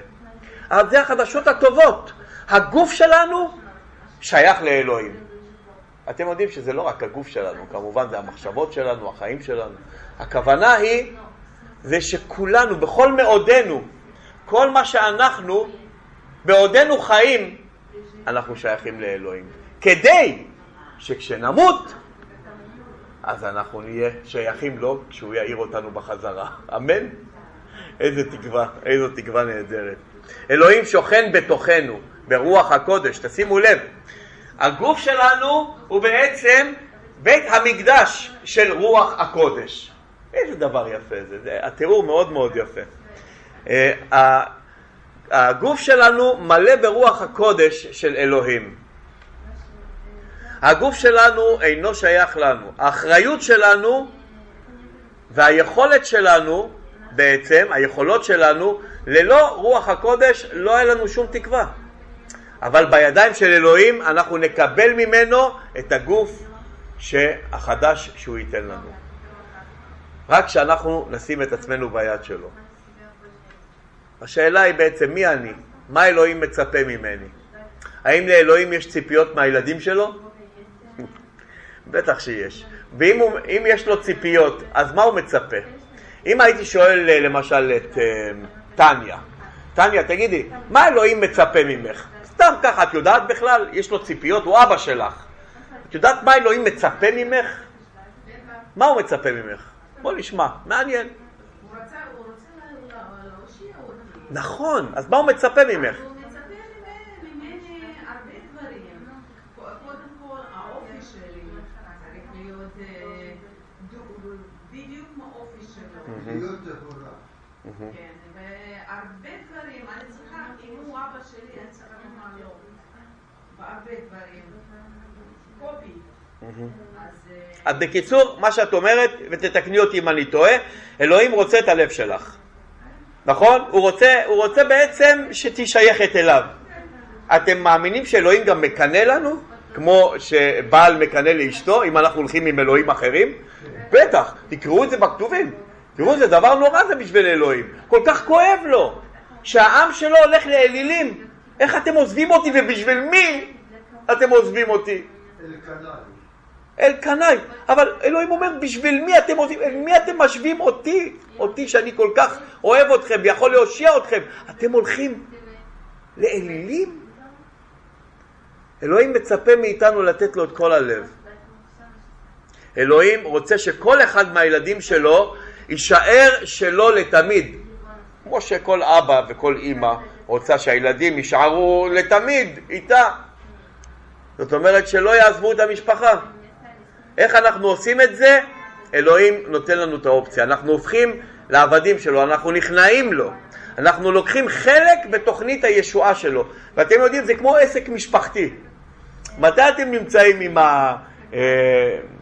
אבל זה החדשות הטובות. הגוף שלנו שייך לאלוהים. אתם יודעים שזה לא רק הגוף שלנו, כמובן זה המחשבות שלנו, החיים שלנו. הכוונה היא, זה שכולנו, בכל מאודנו, כל מה שאנחנו, בעודנו חיים, אנחנו שייכים לאלוהים. כדי שכשנמות, אז אנחנו נהיה שייכים לו כשהוא יעיר אותנו בחזרה. אמן? איזה תקווה, איזו תקווה נהדרת. אלוהים שוכן בתוכנו, ברוח הקודש, תשימו לב, הגוף שלנו הוא בעצם בית המקדש של רוח הקודש. איזה דבר יפה זה, זה התיאור מאוד מאוד יפה. אה, הגוף שלנו מלא ברוח הקודש של אלוהים. הגוף שלנו אינו שייך לנו. האחריות שלנו והיכולת שלנו, בעצם, היכולות שלנו, ללא רוח הקודש לא היה לנו שום תקווה. אבל בידיים של אלוהים אנחנו נקבל ממנו את הגוף החדש שהוא ייתן לנו. רק כשאנחנו נשים את עצמנו ביד שלו. השאלה היא בעצם מי אני? מה אלוהים מצפה ממני? האם לאלוהים יש ציפיות מהילדים שלו? בטח שיש. ואם יש לו ציפיות, אז מה הוא מצפה? אם הייתי שואל אה, למשל את uh, טניה, טניה, תגידי, מה אלוהים מצפה ממך? סתם ככה, את יודעת בכלל? יש לו ציפיות, הוא אבא שלך. את יודעת מה אלוהים מצפה ממך? מה הוא מצפה ממך? בוא נשמע, מעניין. נכון, אז מה הוא מצפה ממך? להיות טהורה. כן, והרבה דברים, אני צריכה, אם הוא אבא שלי, אני צריכה לומר לו, בהרבה דברים, קובי. אז בקיצור, מה שאת אומרת, ותתקני אותי אם אני טועה, אלוהים רוצה את הלב שלך. נכון? הוא רוצה, הוא רוצה בעצם שתהיי שייכת אליו. אתם מאמינים שאלוהים גם מקנא לנו? כמו שבעל מקנא לאשתו, אם אנחנו הולכים עם אלוהים אחרים? בטח, תקראו את זה בכתובים. תראו, זה דבר נורא זה בשביל אלוהים. כל כך כואב לו, שהעם שלו הולך לאלילים. איך אתם עוזבים אותי ובשביל מי אתם עוזבים אותי? אל קנאי. אבל אלוהים אומר, בשביל מי אתם עוזבים, אל מי אתם משווים אותי? אותי שאני כל כך אוהב אתכם ויכול להושיע אתכם. אתם הולכים לאלילים? אלוהים מצפה מאיתנו לתת לו את כל הלב. אלוהים רוצה שכל אחד מהילדים שלו יישאר שלו לתמיד. כמו שכל אבא וכל אימא רוצה שהילדים יישארו לתמיד איתה. זאת אומרת שלא יעזבו את המשפחה. איך אנחנו עושים את זה? אלוהים נותן לנו את האופציה. אנחנו הופכים לעבדים שלו, אנחנו נכנעים לו. אנחנו לוקחים חלק בתוכנית הישועה שלו. ואתם יודעים, זה כמו עסק משפחתי. מתי אתם נמצאים עם, ה,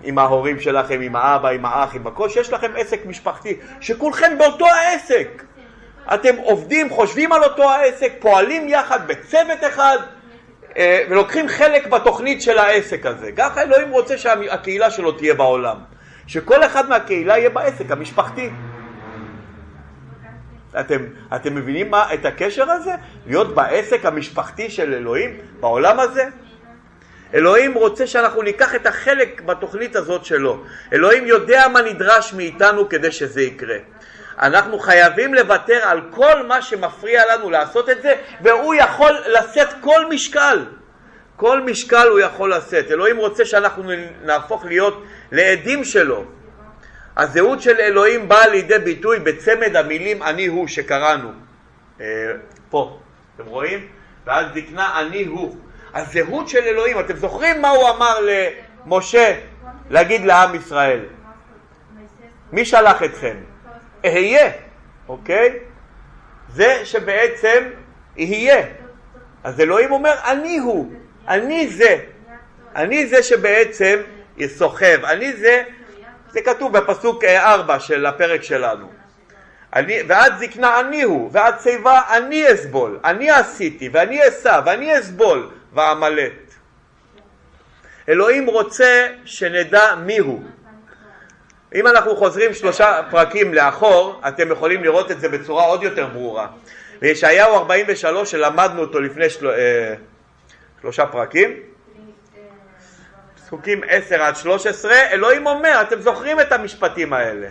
עם ההורים שלכם, עם האבא, עם האח, עם הכל, שיש לכם עסק משפחתי, שכולכם באותו העסק. אתם עובדים, חושבים על אותו העסק, פועלים יחד בצוות אחד, אה, ולוקחים חלק בתוכנית של העסק הזה. ככה אלוהים רוצה שהקהילה שלו תהיה בעולם. שכל אחד מהקהילה יהיה בעסק המשפחתי. אתם, אתם מבינים מה, את הקשר הזה? להיות בעסק המשפחתי של אלוהים בעולם הזה? אלוהים רוצה שאנחנו ניקח את החלק בתוכנית הזאת שלו. אלוהים יודע מה נדרש מאיתנו כדי שזה יקרה. אנחנו חייבים לוותר על כל מה שמפריע לנו לעשות את זה, והוא יכול לשאת כל משקל. כל משקל הוא יכול לשאת. אלוהים רוצה שאנחנו נהפוך להיות לעדים שלו. הזהות של אלוהים באה לידי ביטוי בצמד המילים אני הוא שקראנו. אה, פה, אתם רואים? ואז זקנה אני הוא. הזהות של אלוהים, אתם זוכרים מה הוא אמר למשה להגיד לעם ישראל? מי שלח אתכם? אהיה, אוקיי? זה שבעצם יהיה. אז אלוהים אומר, אני הוא, אני זה. אני זה שבעצם יסוחב, אני זה, זה כתוב בפסוק 4 אה, של הפרק שלנו. אני, ועד זקנה אני הוא, ועד שיבה אני אסבול, אני עשיתי, ואני אשא, ואני אסבול, ועמלט. אלוהים רוצה שנדע מי הוא. אם אנחנו חוזרים שלושה פרקים לאחור, אתם יכולים לראות את זה בצורה עוד יותר ברורה. בישעיהו 43 שלמדנו אותו לפני של... אה, שלושה פרקים, פסוקים 10 עד 13, אלוהים אומר, אתם זוכרים את המשפטים האלה.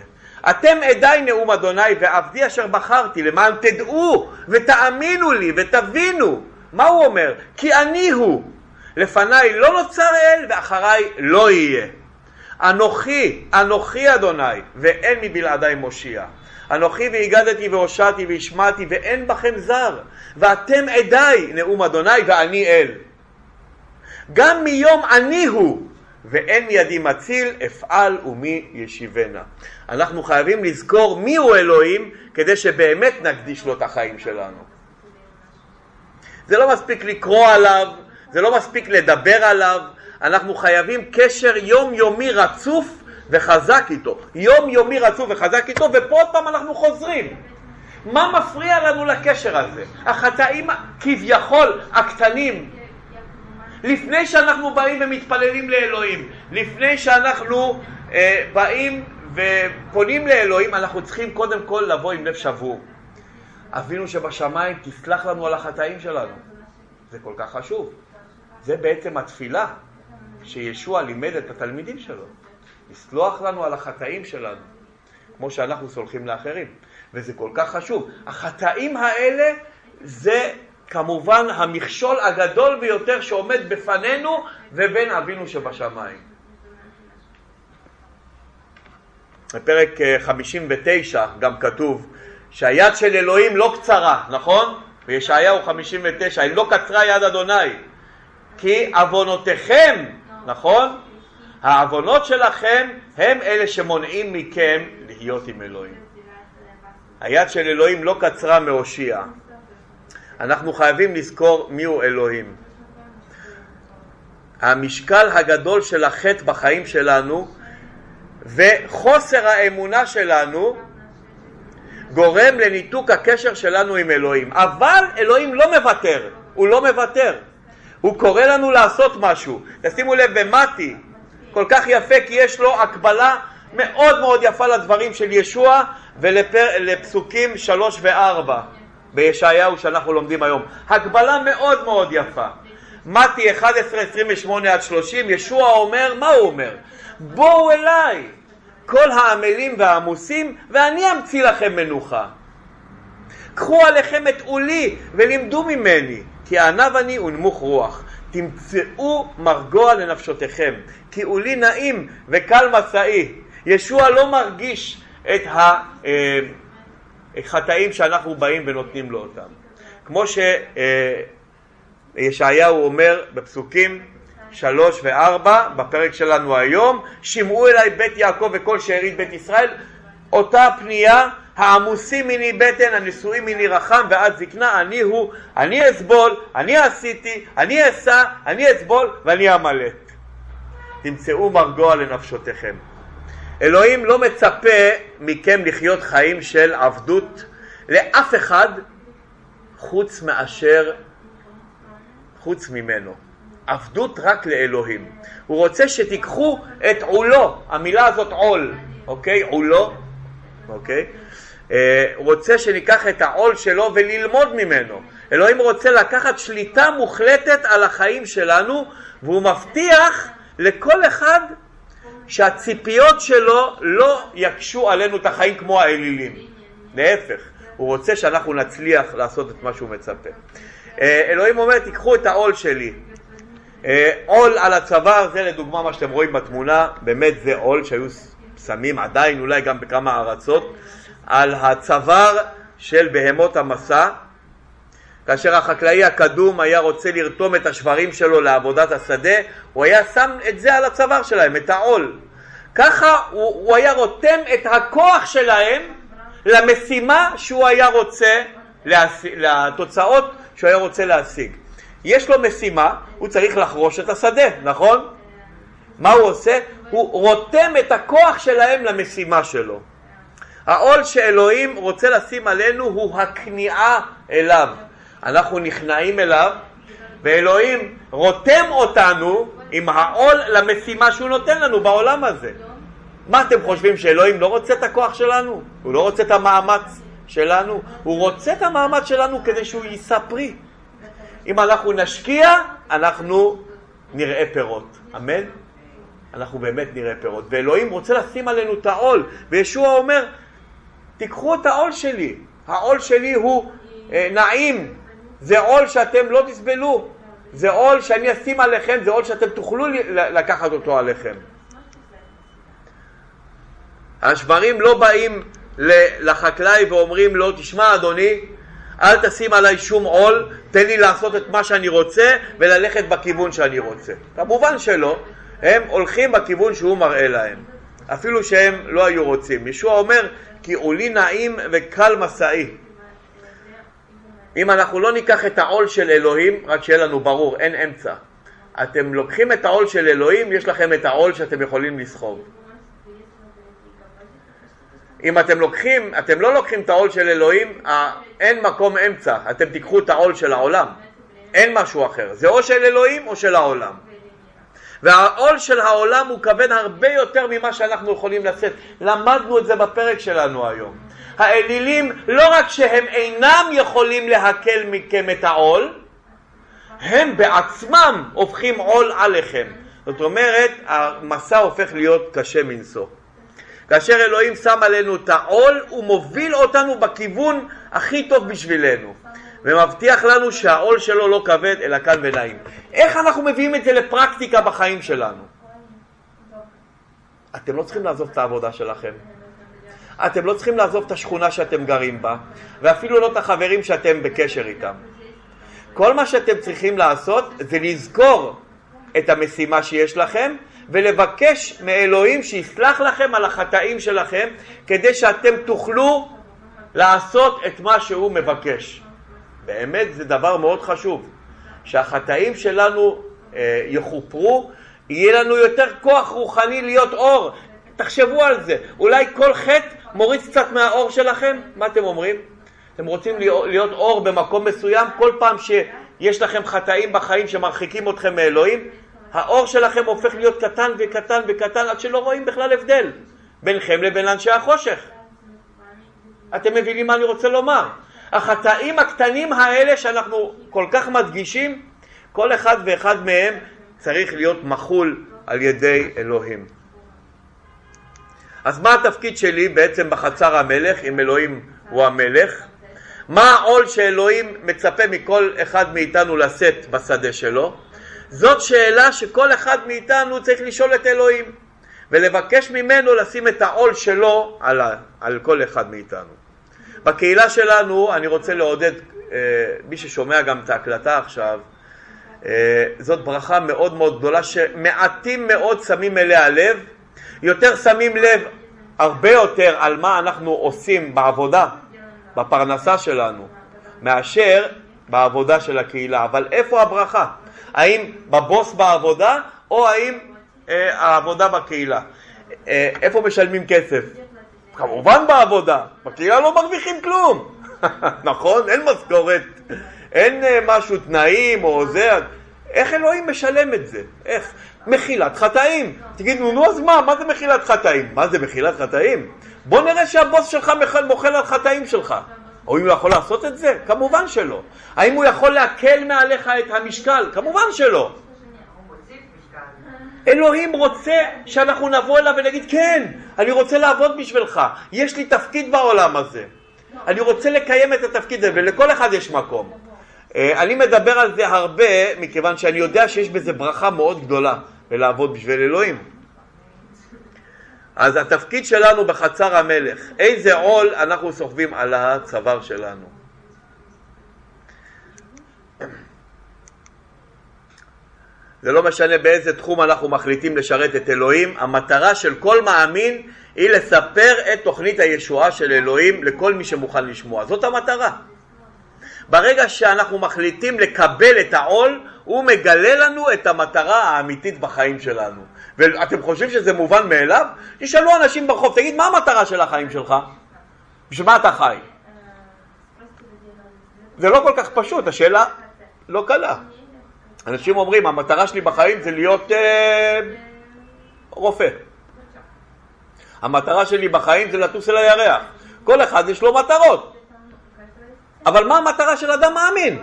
אתם עדיי נאום אדוני ועבדי אשר בחרתי למען תדעו ותאמינו לי ותבינו. מה הוא אומר? כי אני הוא. לפניי לא נוצר אל ואחריי לא יהיה. אנוכי, אנוכי אדוני, ואין מבלעדיי מושיע. אנוכי והגדתי והושעתי והשמעתי ואין בכם זר, ואתם עדיי נאום אדוני ואני אל. גם מיום אני הוא, ואין ידי מציל, אפעל ומי ישיבנה. אנחנו חייבים לזכור מי הוא אלוהים, כדי שבאמת נקדיש לו את החיים שלנו. זה לא מספיק לקרוא עליו, זה לא מספיק לדבר עליו, אנחנו חייבים קשר יומיומי רצוף וחזק איתו. יומיומי רצוף וחזק איתו, ופה עוד פעם אנחנו חוזרים. מה מפריע לנו לקשר הזה? החטאים כביכול הקטנים. לפני שאנחנו באים ומתפללים לאלוהים, לפני שאנחנו אה, באים ופונים לאלוהים, אנחנו צריכים קודם כל לבוא עם לב שבור. אבינו שבשמיים, תסלח לנו על החטאים שלנו. זה כל כך חשוב. זה בעצם התפילה שישוע לימד את התלמידים שלו. לסלוח לנו על החטאים שלנו, כמו שאנחנו סולחים לאחרים. וזה כל כך חשוב. החטאים האלה זה כמובן המכשול הגדול ביותר שעומד בפנינו ובין אבינו שבשמיים. בפרק 59 אה, גם כתוב שהיד של אלוהים לא קצרה, נכון? בישעיהו 59, היא לא קצרה יד אדוני, כי עוונותיכם, נכון? העוונות שלכם הם אלה שמונעים מכם להיות עם אלוהים. היד של אלוהים לא קצרה מהושיע. אנחנו חייבים לזכור מיהו אלוהים. המשקל הגדול של החטא בחיים שלנו וחוסר האמונה שלנו גורם לניתוק הקשר שלנו עם אלוהים. אבל אלוהים לא מוותר, הוא לא מוותר. הוא קורא לנו לעשות משהו. תשימו לב במתי, כל כך יפה כי יש לו הקבלה מאוד מאוד יפה לדברים של ישוע ולפסוקים שלוש וארבע בישעיהו שאנחנו לומדים היום. הקבלה מאוד מאוד יפה. מתי 11, 28 עד 30, ישוע אומר, מה הוא אומר? בואו אליי, כל העמלים והעמוסים, ואני אמציא לכם מנוחה. קחו עליכם את עולי ולימדו ממני, כי ענב אני ונמוך רוח. תמצאו מרגוע לנפשותיכם, כי עולי נעים וקל מסעי. ישוע לא מרגיש את החטאים שאנחנו באים ונותנים לו אותם. כמו שישעיהו אומר בפסוקים שלוש וארבע בפרק שלנו היום, שמעו אליי בית יעקב וכל שארית בית ישראל, אותה פנייה, העמוסים מני בטן, הנשואים מני רחם ועד זקנה, אני הוא, אני אסבול, אני עשיתי, אני אשא, אני אסבול ואני אמלט. תמצאו מרגוע לנפשותיכם. אלוהים לא מצפה מכם לחיות חיים של עבדות לאף אחד חוץ מאשר, חוץ ממנו. עבדות רק לאלוהים. הוא רוצה שתיקחו את עולו, המילה הזאת עול, אוקיי? עולו, אוקיי? אה, רוצה שניקח את העול שלו וללמוד ממנו. אלוהים רוצה לקחת שליטה מוחלטת על החיים שלנו והוא מבטיח לכל אחד שהציפיות שלו לא יקשו עלינו את החיים כמו האלילים. להפך, הוא רוצה שאנחנו נצליח לעשות את מה שהוא מצפה. אה, אלוהים אומר, תיקחו את העול שלי. אה, עול על הצוואר, זה לדוגמה מה שאתם רואים בתמונה, באמת זה עול שהיו שמים עדיין, אולי גם בכמה ארצות, על הצוואר של בהמות המסע. כאשר החקלאי הקדום היה רוצה לרתום את השברים שלו לעבודת השדה, הוא היה שם את זה על הצוואר שלהם, את העול. ככה הוא, הוא היה רותם את הכוח שלהם למשימה שהוא היה רוצה, להשיג, לתוצאות שהוא היה רוצה להשיג. יש לו משימה, הוא צריך לחרוש את השדה, נכון? מה הוא עושה? הוא רותם את הכוח שלהם למשימה שלו. העול שאלוהים רוצה לשים עלינו הוא הכניעה אליו. אנחנו נכנעים אליו, ואלוהים רותם אותנו עם העול למשימה שהוא נותן לנו בעולם הזה. מה אתם חושבים, שאלוהים לא רוצה את הכוח שלנו? הוא לא רוצה את המאמץ שלנו? הוא רוצה את המאמץ שלנו כדי שהוא יישא פרי. אם אנחנו נשקיע, אנחנו נראה פירות. אמן? אנחנו באמת נראה פירות. ואלוהים רוצה לשים עלינו את העול. וישוע אומר, תיקחו את העול שלי. העול שלי הוא אה, נעים, זה עול שאתם לא תסבלו, זה עול שאני אשים עליכם, זה עול שאתם תוכלו לקחת אותו עליכם. השברים לא באים לחקלאי ואומרים לו, תשמע אדוני, אל תשים עליי שום עול, תן לי לעשות את מה שאני רוצה וללכת בכיוון שאני רוצה. כמובן שלא, הם הולכים בכיוון שהוא מראה להם, אפילו שהם לא היו רוצים. ישוע אומר, כי עולי נעים וקל מסעי. אם אנחנו לא ניקח את העול של אלוהים, רק שיהיה לנו ברור, אין אמצע. אתם לוקחים את העול של אלוהים, יש לכם את העול שאתם יכולים לסחוב. אם אתם לוקחים, אתם לא לוקחים את העול של אלוהים, אין מקום אמצע, אתם תיקחו את העול של העולם, אין משהו אחר, זה או של אלוהים או של העולם. והעול של העולם הוא כבד הרבה יותר ממה שאנחנו יכולים לשאת. למדנו את זה בפרק שלנו היום. האלילים, לא רק שהם אינם יכולים להקל מכם את העול, הם בעצמם הופכים עול עליכם. זאת אומרת, המסע הופך להיות קשה מנשוא. כאשר אלוהים שם עלינו את העול, הוא מוביל אותנו בכיוון הכי טוב בשבילנו. ומבטיח לנו שהעול שלו לא כבד אלא קל ונעים. איך אנחנו מביאים את זה לפרקטיקה בחיים שלנו? אתם לא צריכים לעזוב את העבודה שלכם. אתם לא צריכים לעזוב את השכונה שאתם גרים בה, ואפילו לא את החברים שאתם בקשר איתם. כל מה שאתם צריכים לעשות זה לזכור את המשימה שיש לכם ולבקש מאלוהים שיסלח לכם על החטאים שלכם כדי שאתם תוכלו לעשות את מה שהוא מבקש. באמת זה דבר מאוד חשוב, שהחטאים שלנו אה, יכופרו, יהיה לנו יותר כוח רוחני להיות אור. תחשבו על זה, אולי כל חטא מוריד קצת מהאור שלכם? מה אתם אומרים? אתם רוצים להיות אור במקום מסוים, כל פעם שיש לכם חטאים בחיים שמרחיקים אתכם מאלוהים, האור שלכם הופך להיות קטן וקטן וקטן עד שלא רואים בכלל הבדל ביניכם לבין אנשי החושך. אתם מבינים מה אני רוצה לומר? החטאים הקטנים האלה שאנחנו כל כך מדגישים, כל אחד ואחד מהם צריך להיות מחול על ידי אלוהים. אז מה התפקיד שלי בעצם בחצר המלך, אם אלוהים הוא המלך? מה העול שאלוהים מצפה מכל אחד מאיתנו לשאת בשדה שלו? זאת שאלה שכל אחד מאיתנו צריך לשאול את אלוהים ולבקש ממנו לשים את העול שלו על, על כל אחד מאיתנו. בקהילה שלנו אני רוצה לעודד, אה, מי ששומע גם את ההקלטה עכשיו, אה, זאת ברכה מאוד מאוד גדולה שמעטים מאוד שמים אליה לב, יותר שמים לב הרבה יותר על מה אנחנו עושים בעבודה, בפרנסה שלנו, מאשר בעבודה של הקהילה. אבל איפה הברכה? האם בבוס בעבודה או האם אה, העבודה בקהילה? אה, איפה משלמים כסף? כמובן בעבודה, בקהילה לא מרוויחים כלום, נכון? אין משכורת, אין אה, משהו, תנאים או זה, איך אלוהים משלם את זה? איך? מחילת חטאים. תגידו, נו אז מה, מה זה מחילת חטאים? מה זה מחילת חטאים? בוא נראה שהבוס שלך מוחל על חטאים שלך. או אם הוא יכול לעשות את זה? כמובן שלא. האם הוא יכול להקל מעליך את המשקל? כמובן שלא. אלוהים רוצה שאנחנו נבוא אליו ונגיד, כן, אני רוצה לעבוד בשבילך, יש לי תפקיד בעולם הזה. אני רוצה לקיים את התפקיד הזה, ולכל אחד יש מקום. אה, אני מדבר על זה הרבה, מכיוון שאני יודע שיש בזה ברכה מאוד גדולה, בלעבוד בשביל אלוהים. אז התפקיד שלנו בחצר המלך, איזה עול אנחנו סוחבים על הצוואר שלנו. זה לא משנה באיזה תחום אנחנו מחליטים לשרת את אלוהים, המטרה של כל מאמין היא לספר את תוכנית הישועה של אלוהים לכל מי שמוכן לשמוע. זאת המטרה. ברגע שאנחנו מחליטים לקבל את העול, הוא מגלה לנו את המטרה האמיתית בחיים שלנו. ואתם חושבים שזה מובן מאליו? תשאלו אנשים ברחוב, תגיד, מה המטרה של החיים שלך? בשביל מה אתה חי? זה לא כל כך פשוט, השאלה לא קלה. אנשים אומרים, המטרה שלי בחיים זה להיות אה, רופא. המטרה שלי בחיים זה לטוס אל הירח. כל אחד יש לו מטרות. אבל מה המטרה של אדם מאמין?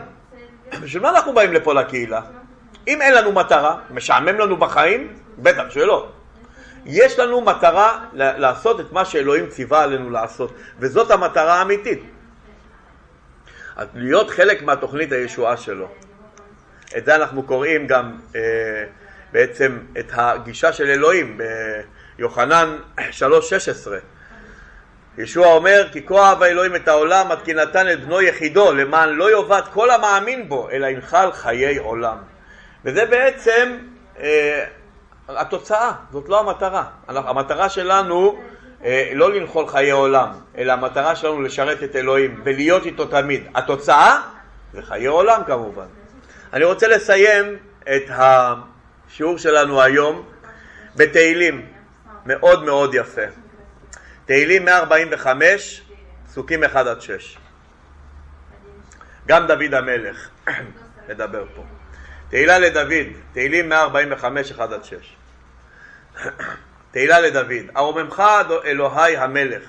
בשביל מה אנחנו באים לפה לקהילה? אם אין לנו מטרה, משעמם לנו בחיים, בטח שלא. יש לנו מטרה לעשות את מה שאלוהים ציווה עלינו לעשות, וזאת המטרה האמיתית. להיות חלק מהתוכנית הישועה שלו. את זה אנחנו קוראים גם אה, בעצם את הגישה של אלוהים ביוחנן 3.16. ישוע אומר, כי כה אהב האלוהים את העולם עד כי נתן את בנו יחידו, למען לא יאבד כל המאמין בו, אלא ינחל חיי עולם. וזה בעצם אה, התוצאה, זאת לא המטרה. המטרה שלנו אה, לא לנחול חיי עולם, אלא המטרה שלנו לשרת את אלוהים ולהיות איתו תמיד. התוצאה זה חיי עולם כמובן. אני רוצה לסיים את השיעור שלנו היום בתהילים, מאוד מאוד יפה. תהילים 145, פסוקים 1 עד 6. גם דוד המלך מדבר פה. תהילה לדוד, תהילים 145, 1 עד 6. תהילה לדוד, ארוממך אלוהי המלך,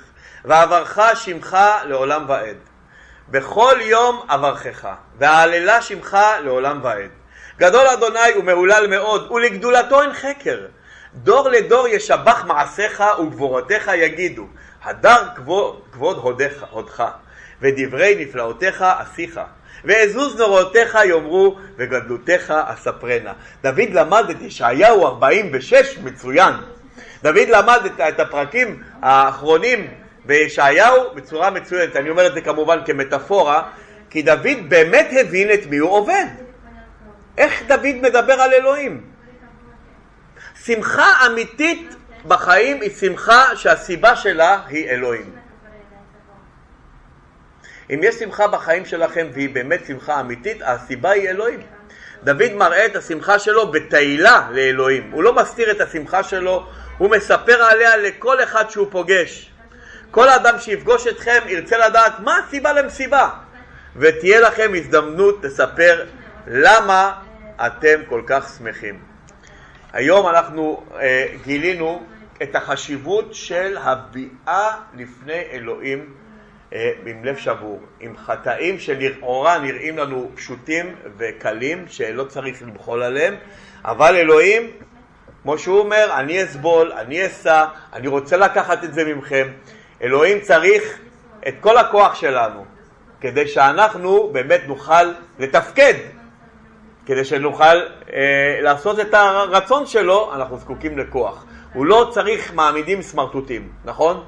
ועברך שמך לעולם ועד. בכל יום אברכך, ואהללה שמך לעולם ועד. גדול אדוני ומהולל מאוד, ולגדולתו אין חקר. דור לדור ישבח מעשיך וגבורותיך יגידו, הדר כבוד, כבוד הודך, הודך, ודברי נפלאותיך עשיך. ואזוז נורותיך יאמרו וגדלותיך אספרנה. דוד למד את ישעיהו 46 מצוין. דוד למד את, את הפרקים האחרונים בישעיהו בצורה מצוינת. אני אומר את זה כמובן כמטאפורה, כי דוד באמת הבין את מי הוא עובד. איך דוד מדבר על אלוהים? שמחה אמיתית בחיים היא שמחה שהסיבה שלה היא אלוהים. אם יש שמחה בחיים שלכם והיא באמת שמחה אמיתית, הסיבה היא אלוהים. דוד מראה את השמחה שלו בתהילה לאלוהים. הוא לא מסתיר את השמחה שלו, הוא מספר עליה לכל אחד שהוא פוגש. כל אדם שיפגוש אתכם ירצה לדעת מה הסיבה למסיבה, ותהיה לכם הזדמנות לספר למה אתם כל כך שמחים. היום אנחנו אה, גילינו את החשיבות של הביאה לפני אלוהים אה, עם לב שבור, עם חטאים שלכאורה נראים לנו פשוטים וקלים, שלא צריך למחול עליהם, אבל אלוהים, כמו שהוא אומר, אני אסבול, אני אסע, אני רוצה לקחת את זה ממכם. אלוהים צריך את כל הכוח שלנו, כדי שאנחנו באמת נוכל לתפקד, כדי שנוכל אה, לעשות את הרצון שלו, אנחנו זקוקים לכוח. הוא לא צריך מעמידים סמרטוטים, נכון?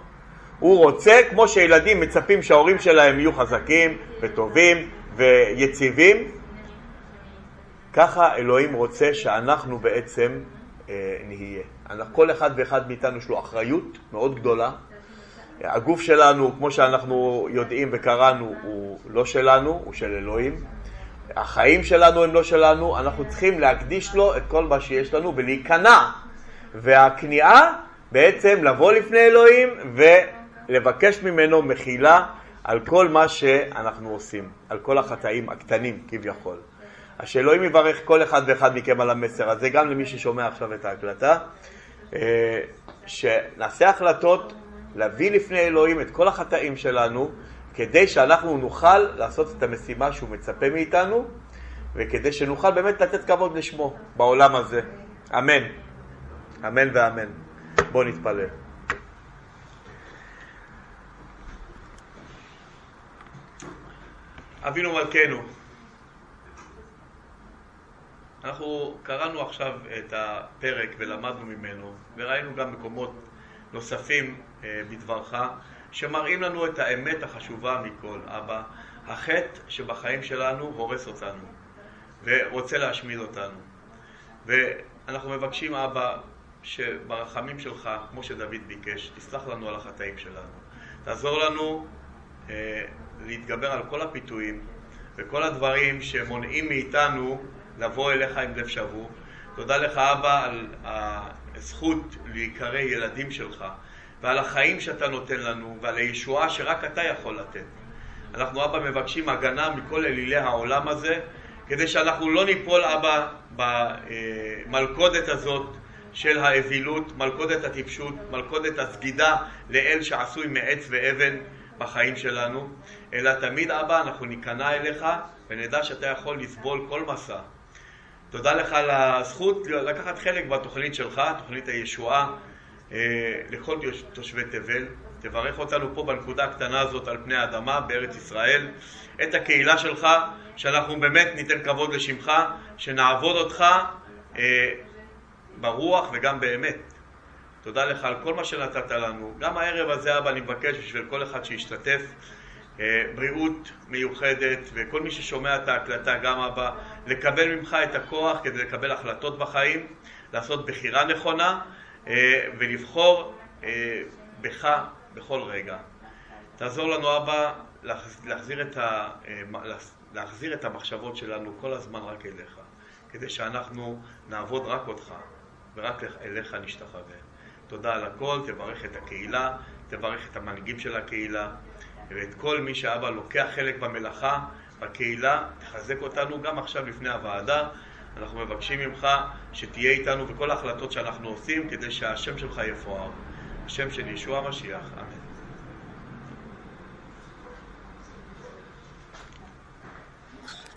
הוא רוצה, כמו שילדים מצפים שההורים שלהם יהיו חזקים וטובים ויציבים, ככה אלוהים רוצה שאנחנו בעצם אה, נהיה. כל אחד ואחד מאיתנו יש לו אחריות מאוד גדולה. הגוף שלנו, כמו שאנחנו יודעים וקראנו, הוא לא שלנו, הוא של אלוהים. החיים שלנו הם לא שלנו, אנחנו צריכים להקדיש לו את כל מה שיש לנו ולהיכנע. והכניעה בעצם לבוא לפני אלוהים ו... לבקש ממנו מחילה על כל מה שאנחנו עושים, על כל החטאים הקטנים כביכול. אז שאלוהים יברך כל אחד ואחד מכם על המסר הזה, גם למי ששומע עכשיו את ההקלטה, אה, שנעשה החלטות להביא לפני אלוהים את כל החטאים שלנו, כדי שאנחנו נוכל לעשות את המשימה שהוא מצפה מאיתנו, וכדי שנוכל באמת לתת כבוד לשמו בעולם הזה. אמן. אמן ואמן. בואו נתפלל. אבינו מלכנו, אנחנו קראנו עכשיו את הפרק ולמדנו ממנו, וראינו גם מקומות נוספים אה, בדברך, שמראים לנו את האמת החשובה מכל. אבא, החטא שבחיים שלנו הורס אותנו, ורוצה להשמיד אותנו. ואנחנו מבקשים, אבא, שברחמים שלך, כמו שדוד ביקש, תסלח לנו על החטאים שלנו. תעזור לנו אה, להתגבר על כל הפיתויים וכל הדברים שמונעים מאיתנו לבוא אליך עם לב שבור. תודה לך אבא על הזכות להיקרא ילדים שלך ועל החיים שאתה נותן לנו ועל הישועה שרק אתה יכול לתת. אנחנו אבא מבקשים הגנה מכל אלילי העולם הזה כדי שאנחנו לא ניפול אבא במלכודת הזאת של האווילות, מלכודת הטיפשות, מלכודת הסגידה לאל שעשוי מעץ ואבן בחיים שלנו, אלא תמיד, אבא, אנחנו ניכנע אליך ונדע שאתה יכול לסבול כל מסע. תודה לך על הזכות לקחת חלק בתוכנית שלך, תוכנית הישועה לכל תושבי תבל. תברך אותנו פה בנקודה הקטנה הזאת על פני האדמה, בארץ ישראל, את הקהילה שלך, שאנחנו באמת ניתן כבוד לשמך, שנעבוד אותך אה, ברוח וגם באמת. תודה לך על כל מה שנתת לנו. גם הערב הזה, אבא, אני מבקש בשביל כל אחד שישתתף, אה, בריאות מיוחדת, וכל מי ששומע את ההקלטה, גם אבא, לקבל ממך את הכוח כדי לקבל החלטות בחיים, לעשות בחירה נכונה, אה, ולבחור אה, בך בכל רגע. תעזור לנו, אבא, להחזיר את, ה, להחזיר את המחשבות שלנו כל הזמן רק אליך, כדי שאנחנו נעבוד רק אותך, ורק אליך נשתחווה. תודה על הכל, תברך את הקהילה, תברך את המנהיגים של הקהילה, ואת כל מי שאבא לוקח חלק במלאכה, בקהילה, תחזק אותנו גם עכשיו לפני הוועדה. אנחנו מבקשים ממך שתהיה איתנו בכל ההחלטות שאנחנו עושים, כדי שהשם שלך יפואר. השם של ישוע המשיח, אמן.